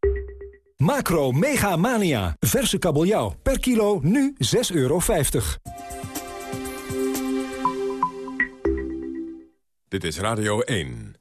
Macro Mega Mania. Verse kabeljauw. Per kilo nu 6,50 euro. Dit is Radio 1.